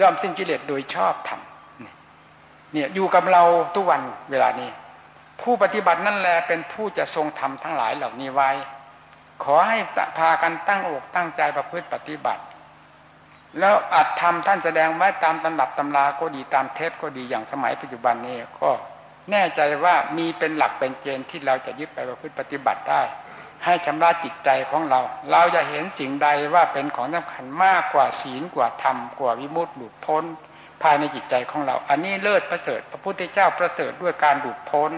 ย่อมสิ้นกิเลสโดยชอบธรรมเนี่ยอยู่กับเราทุกวันเวลานี้ ผู้ปฏิบัตินั่นแหละเป็นผู้จะทรงธรรมทั้งหลายเหล่านี้ไว้ ขอให้พากันตั้งอกตั้งใจประพฤติปฏิบัติ แล้วอัดทำท่านแสดงไว้ตามตำรับตำราก็ดีตามเทปก็ดีอย่างสมัยปัจจุบันนี้ก็แน่ใจว่ามีเป็นหลักเป็นเกณฑ์ที่เราจะยึดไปประพฤติปฏิบัติได้ ให้ชำระจิตใจของเรา เราจะเห็นสิ่งใดว่าเป็นของสำคัญมากกว่าศีลกว่าธรรมกว่าวิมุตติหลุดพ้น ภายในจิตใจของเรา อันนี้เลิศประเสริฐ พระพุทธเจ้าประเสริฐด้วยการหลุดพ้น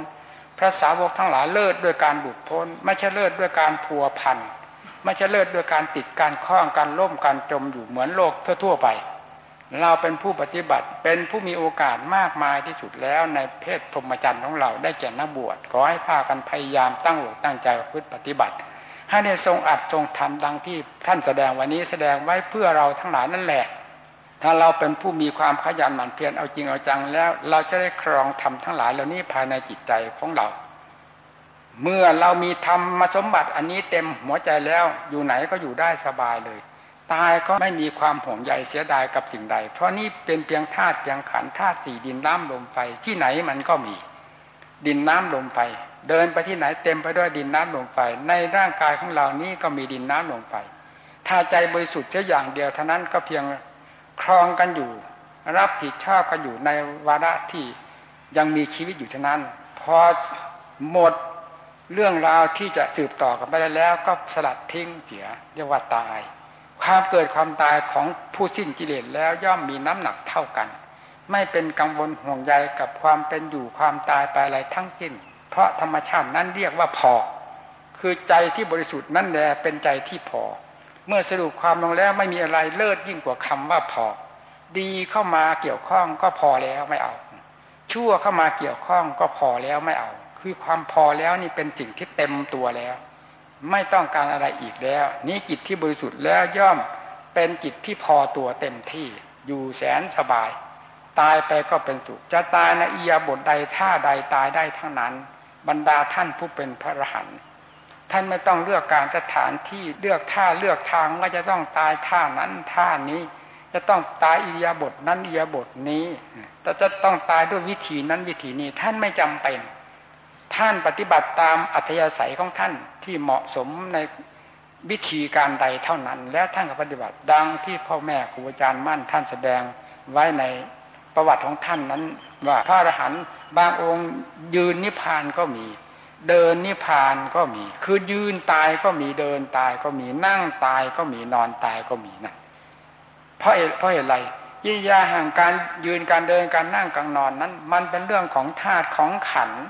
พระสาวกทั้งหลายเลิศด้วยการบุดพ้น ไม่ใช่เลิศด้วยการพัวพัน ไม่ใช่เลิศด้วยการติดการคล้องการล่มการจมอยู่เหมือนโลกทั่ว ๆ ไป เราเป็นผู้ปฏิบัติเป็นผู้มีโอกาสมากมายที่สุดแล้วในเพศพรหมจรรย์ของเราได้แก่นักบวชขอให้พากันพยายามตั้งอกตั้งใจพฤติปฏิบัติ ให้ได้ทรงอัดทรงทำดังที่ท่านแสดงวันนี้แสดงไว้เพื่อเราทั้งหลายนั่นแหละ ถ้าเราเป็นผู้มีความขยันหมั่นเพียรเอาจริงเอาจังแล้ว เราจะได้ครองทำทั้งหลายเหล่านี้ภายในจิตใจของเรา เมื่อเรามีธรรมสมบัติอันนี้เต็มหัวใจแล้ว อยู่ไหนก็อยู่ได้สบายเลย ตายก็ไม่มีความห่วงใยเสียดายกับสิ่งใด เพราะนี่เป็นเพียงธาตุเพียงขันธาตุสี่ดินน้ำลมไฟที่ไหนมันก็มี ดินน้ำลมไฟ เดินไปที่ไหนเต็มไปด้วยดินน้ำลมไฟ ในร่างกายของเรานี้ก็มีดินน้ำลมไฟ ถ้าใจบริสุทธิ์แค่อย่างเดียวเท่านั้นก็เพียงครองกันอยู่ รับผิดชอบกันอยู่ในวาระที่ยังมีชีวิตอยู่เท่านั้น พอหมด เรื่องราวที่จะสืบต่อกันไปแล้ว ก็สลัดทิ้งเสียเรียกว่าตาย ความเกิดความตายของผู้สิ้นกิเลสแล้วย่อมมีน้ำหนักเท่ากัน ไม่เป็นกังวลห่วงใยกับความเป็นอยู่ความตายไปอะไรทั้งสิ้น เพราะธรรมชาตินั้นเรียกว่าพอ คือใจที่บริสุทธิ์นั่นแหละเป็นใจที่พอ เมื่อสรุปความลงแล้วไม่มีอะไรเลิศยิ่งกว่าคำว่าพอ ดีเข้ามาเกี่ยวข้องก็พอแล้วไม่เอา ชั่วเข้ามาเกี่ยวข้องก็พอแล้วไม่เอา คือความพอแล้วนี่เป็นสิ่งที่เต็มตัวแล้ว ไม่ต้องการอะไรอีกแล้ว นี่จิตที่บริสุทธิ์แล้วย่อมเป็นจิตที่พอตัวเต็มที่อยู่แสนสบาย ตายไปก็เป็นสุข จะตายในอียาบทใดท่าใดตายได้ทั้งนั้น บรรดาท่านผู้เป็นพระอรหันต์ท่านไม่ต้องเลือกการสถานที่เลือกท่าเลือกทางว่าจะต้องตายท่านั้นท่านี้ จะต้องตายอิยาบทนั้นอิยาบทนี้แต่จะต้องตายด้วยวิธีนั้นวิธีนี้ท่านไม่จำเป็น ท่านปฏิบัติตามอัธยาศัยของท่านที่เหมาะสมในวิธีการใดเท่านั้น แล้วท่านก็ปฏิบัติดังที่พ่อแม่ครูอาจารย์มั่นท่านแสดงไว้ในประวัติของท่านนั้น ว่าพระอรหันต์บางองค์ยืนนิพพานก็มี เดินนิพพานก็มี คือยืนตายก็มีเดินตายก็มีนั่งตายก็มีนอนตายก็มีนะเพราะเพราะอะไรยิ่ยาห่างการยืนการเดินการนั่งการนอนนั้น มันเป็นเรื่องของธาตุของขันธ์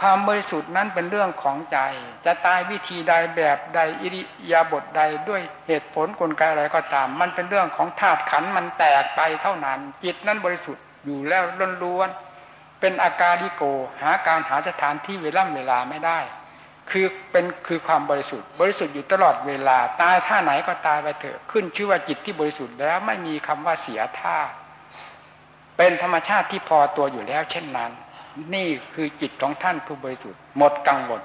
ความบริสุทธิ์นั้นเป็นเรื่องของใจ จะตายวิธีใดแบบใดอิริยาบถใดด้วยเหตุผลกลไกอะไรก็ตาม มันเป็นเรื่องของธาตุขันมันแตกไปเท่านั้น จิตนั้นบริสุทธิ์อยู่แล้วล้วนๆเป็นอาการลิโก หาการหาสถานที่เวล่ำเวลาไม่ได้ คือเป็นคือความบริสุทธิ์ บริสุทธิ์อยู่ตลอดเวลา ตายท่าไหนก็ตายไปเถอะขึ้นชื่อว่าจิตที่บริสุทธิ์แล้วไม่มีคำว่าเสียท่า เป็นธรรมชาติที่พอตัวอยู่แล้ว เช่นนั้น นี่คือจิตของท่านผู้บริสุทธิ์หมดกังวล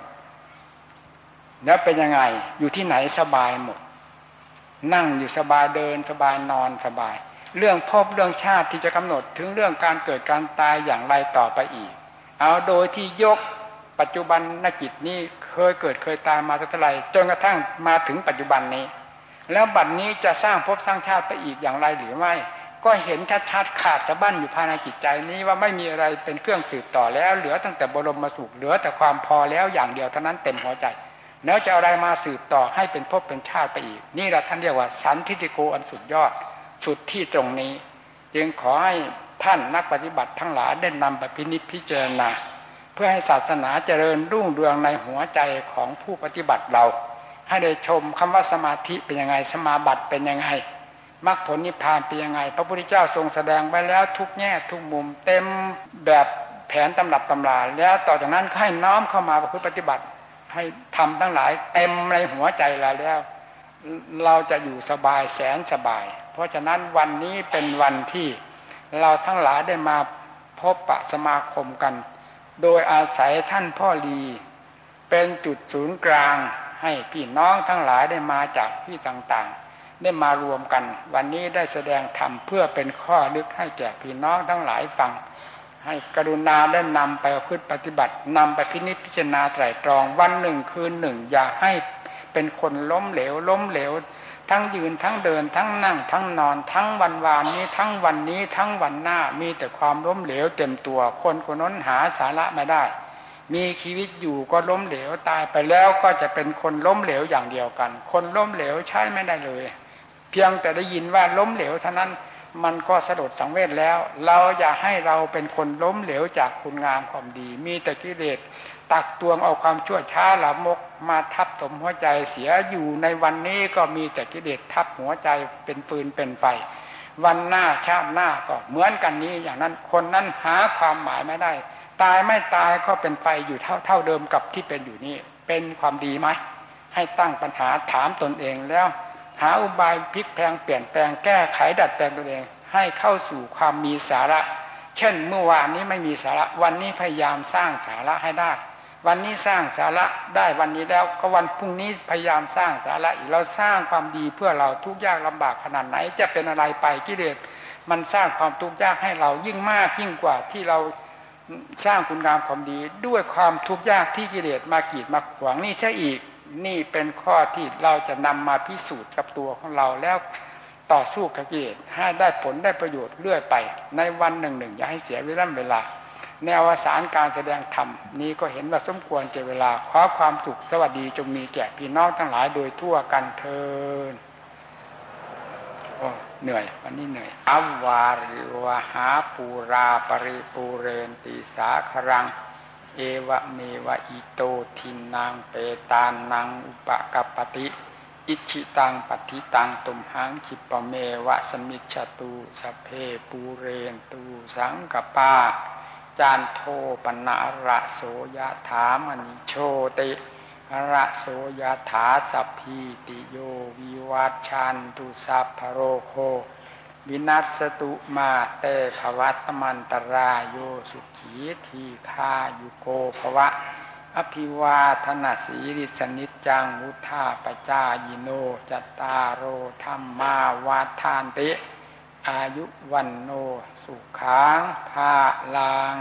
แล้วเป็นยังไงอยู่ที่ไหนสบายหมด นั่งอยู่สบายเดินสบายนอนสบาย เรื่องพบเรื่องชาติที่จะกำหนดถึงเรื่องการเกิดการตายอย่างไรต่อไปอีก เอาโดยที่ยกปัจจุบันนจิตนี้เคยเกิดเคยตายมาสักเท่าไหร่จนกระทั่งมาถึงปัจจุบันนี้ แล้วบัดนนี้จะสร้างภพสร้างชาติไปอีกอย่างไรหรือไม่ ก็เห็นชัดๆขาดจะบั้นอยู่ภายในจิตใจนี้ว่าไม่มีอะไรเป็นเครื่องสืบต่อแล้ว เหลือตั้งแต่บรมมาสุขเหลือแต่ความพอแล้วอย่างเดียวเท่านั้นเต็มหัวใจ แล้วจะอะไรมาสืบต่อให้เป็นภพเป็นชาติไปอีก นี่แหละท่านเรียกว่าสันทิฏฐิโกอันสุดยอดสุดที่ตรงนี้ จึงขอให้ท่านนักปฏิบัติทั้งหลายได้นำไปพินิจพิจารณาเพื่อให้ศาสนาเจริญรุ่งเรืองในหัวใจของผู้ปฏิบัติเรา ให้ได้ชมคำว่าสมาธิเป็นยังไงสมาบัติเป็นยังไง มรรคผลนิพพานเป็นยังไง พระพุทธเจ้าทรงแสดงไว้แล้วทุกแง่ทุกมุม เต็มแบบแผนตำรับตำราแล้วต่อจากนั้นให้น้อมเข้ามาประพฤติปฏิบัติ ให้ทำทั้งหลายเต็มในหัวใจเราแล้ว เราจะอยู่สบายแสนสบาย เพราะฉะนั้นวันนี้เป็นวันที่เราทั้งหลายได้มาพบปะสมาคมกัน โดยอาศัยท่านพ่อลีเป็นจุดศูนย์กลางให้พี่น้องทั้งหลายได้มาจากที่ต่างๆ ได้มารวมกัน วันนี้ได้แสดงธรรมเพื่อเป็นข้อลึกให้แก่พี่น้องทั้งหลายฟัง ให้กรุณาได้นำไปพฤติปฏิบัตินำไปพินิจพิจารณาไตรตรองวันหนึ่งคืนหนึ่ง อย่าให้เป็นคนล้มเหลว ล้มเหลว ทั้งยืนทั้งเดิน ทั้งนั่ง ทั้งนอน ทั้งวันวานนี้ ทั้งวันนี้ ทั้งวันหน้ามีแต่ความล้มเหลวเต็มตัว คนคนนั้นหาสาระไม่ได้ มีชีวิตอยู่ก็ล้มเหลวตายไปแล้วก็จะเป็นคนล้มเหลวอย่างเดียวกัน คนล้มเหลวใช้ไม่ได้เลย เพียงแต่ได้ยินว่าล้มเหลวเท่านั้นมันก็สะดุดสังเวชแล้ว เราอย่าให้เราเป็นคนล้มเหลวจากคุณงามความดี มีแต่กิเลสตักตวงเอาความชั่วช้าหลามกมาทับถมหัวใจเสียอยู่ในวันนี้ก็มีแต่กิเลสทับหัวใจเป็นฟืนเป็นไฟ วันหน้าชาติหน้าก็เหมือนกันนี้อย่างนั้นคนนั้นหาความหมายไม่ได้ ตายไม่ตายก็เป็นไฟอยู่เท่าเท่าเดิมกับที่เป็นอยู่นี้เป็นความดีไหมให้ตั้งปัญหาถามตนเองแล้ว หาอุบายพลิกแพงเปลี่ยนแปลงแก้ไขดัดแปลงตัวเอง ให้เข้าสู่ความมีสาระ เช่นเมื่อวานนี้ไม่มีสาระ วันนี้พยายามสร้างสาระให้ได้ วันนี้สร้างสาระได้วันนี้แล้วก็วันพรุ่งนี้พยายามสร้างสาระอีกเราสร้างความดีเพื่อเราทุกยากลำบากขนาดไหน จะเป็นอะไรไปกิเลสมันสร้างความทุกข์ยากให้เรายิ่งมากยิ่งกว่าที่เราสร้างคุณงามความดี ด้วยความทุกข์ยากที่กิเลสมากีดมาขวางนี่ใช่อีก นี่เป็นข้อที่เราจะนำมาพิสูจน์กับตัวของเราแล้วต่อสู้กับกิเลสให้ได้ผลได้ประโยชน์เรื่อยไป ในวันหนึ่งหนึ่งอย่าให้เสียเวลาเวลา ในอวสานการแสดงธรรม นี้ก็เห็นว่าสมควรเจเวลาขอความสุขสวัสดีจงมีแก่พี่น้องทั้งหลายโดยทั่วกันเทินโอ้เหนื่อย วันนี้เหนื่อยอวาริวหาปูราปริปูเรนติสาครัง เอวะเมวะอิโตทินนังเปตานังอุปะกัปปะติ อิจฉิตังปัตถิตังตุมหัง ขิปปะเมวะ สะมิชฌะตุ สัพเพปูเรนตุ สังกัปปาจันโทปัณณะระโส ยะถา มะณิโชติระโส ยะถาสัพพีติโยวิวัชชันตุสัพพะโรโค วินัสสะตุมาเตภวัตมันตรายโยสุขีทีฆายุโกภวะ อภิวาธนาสีริสนิจังวุธาปจายโนจตารโรธรรมาวาทานติ อายุวันโนสุขังภาลัง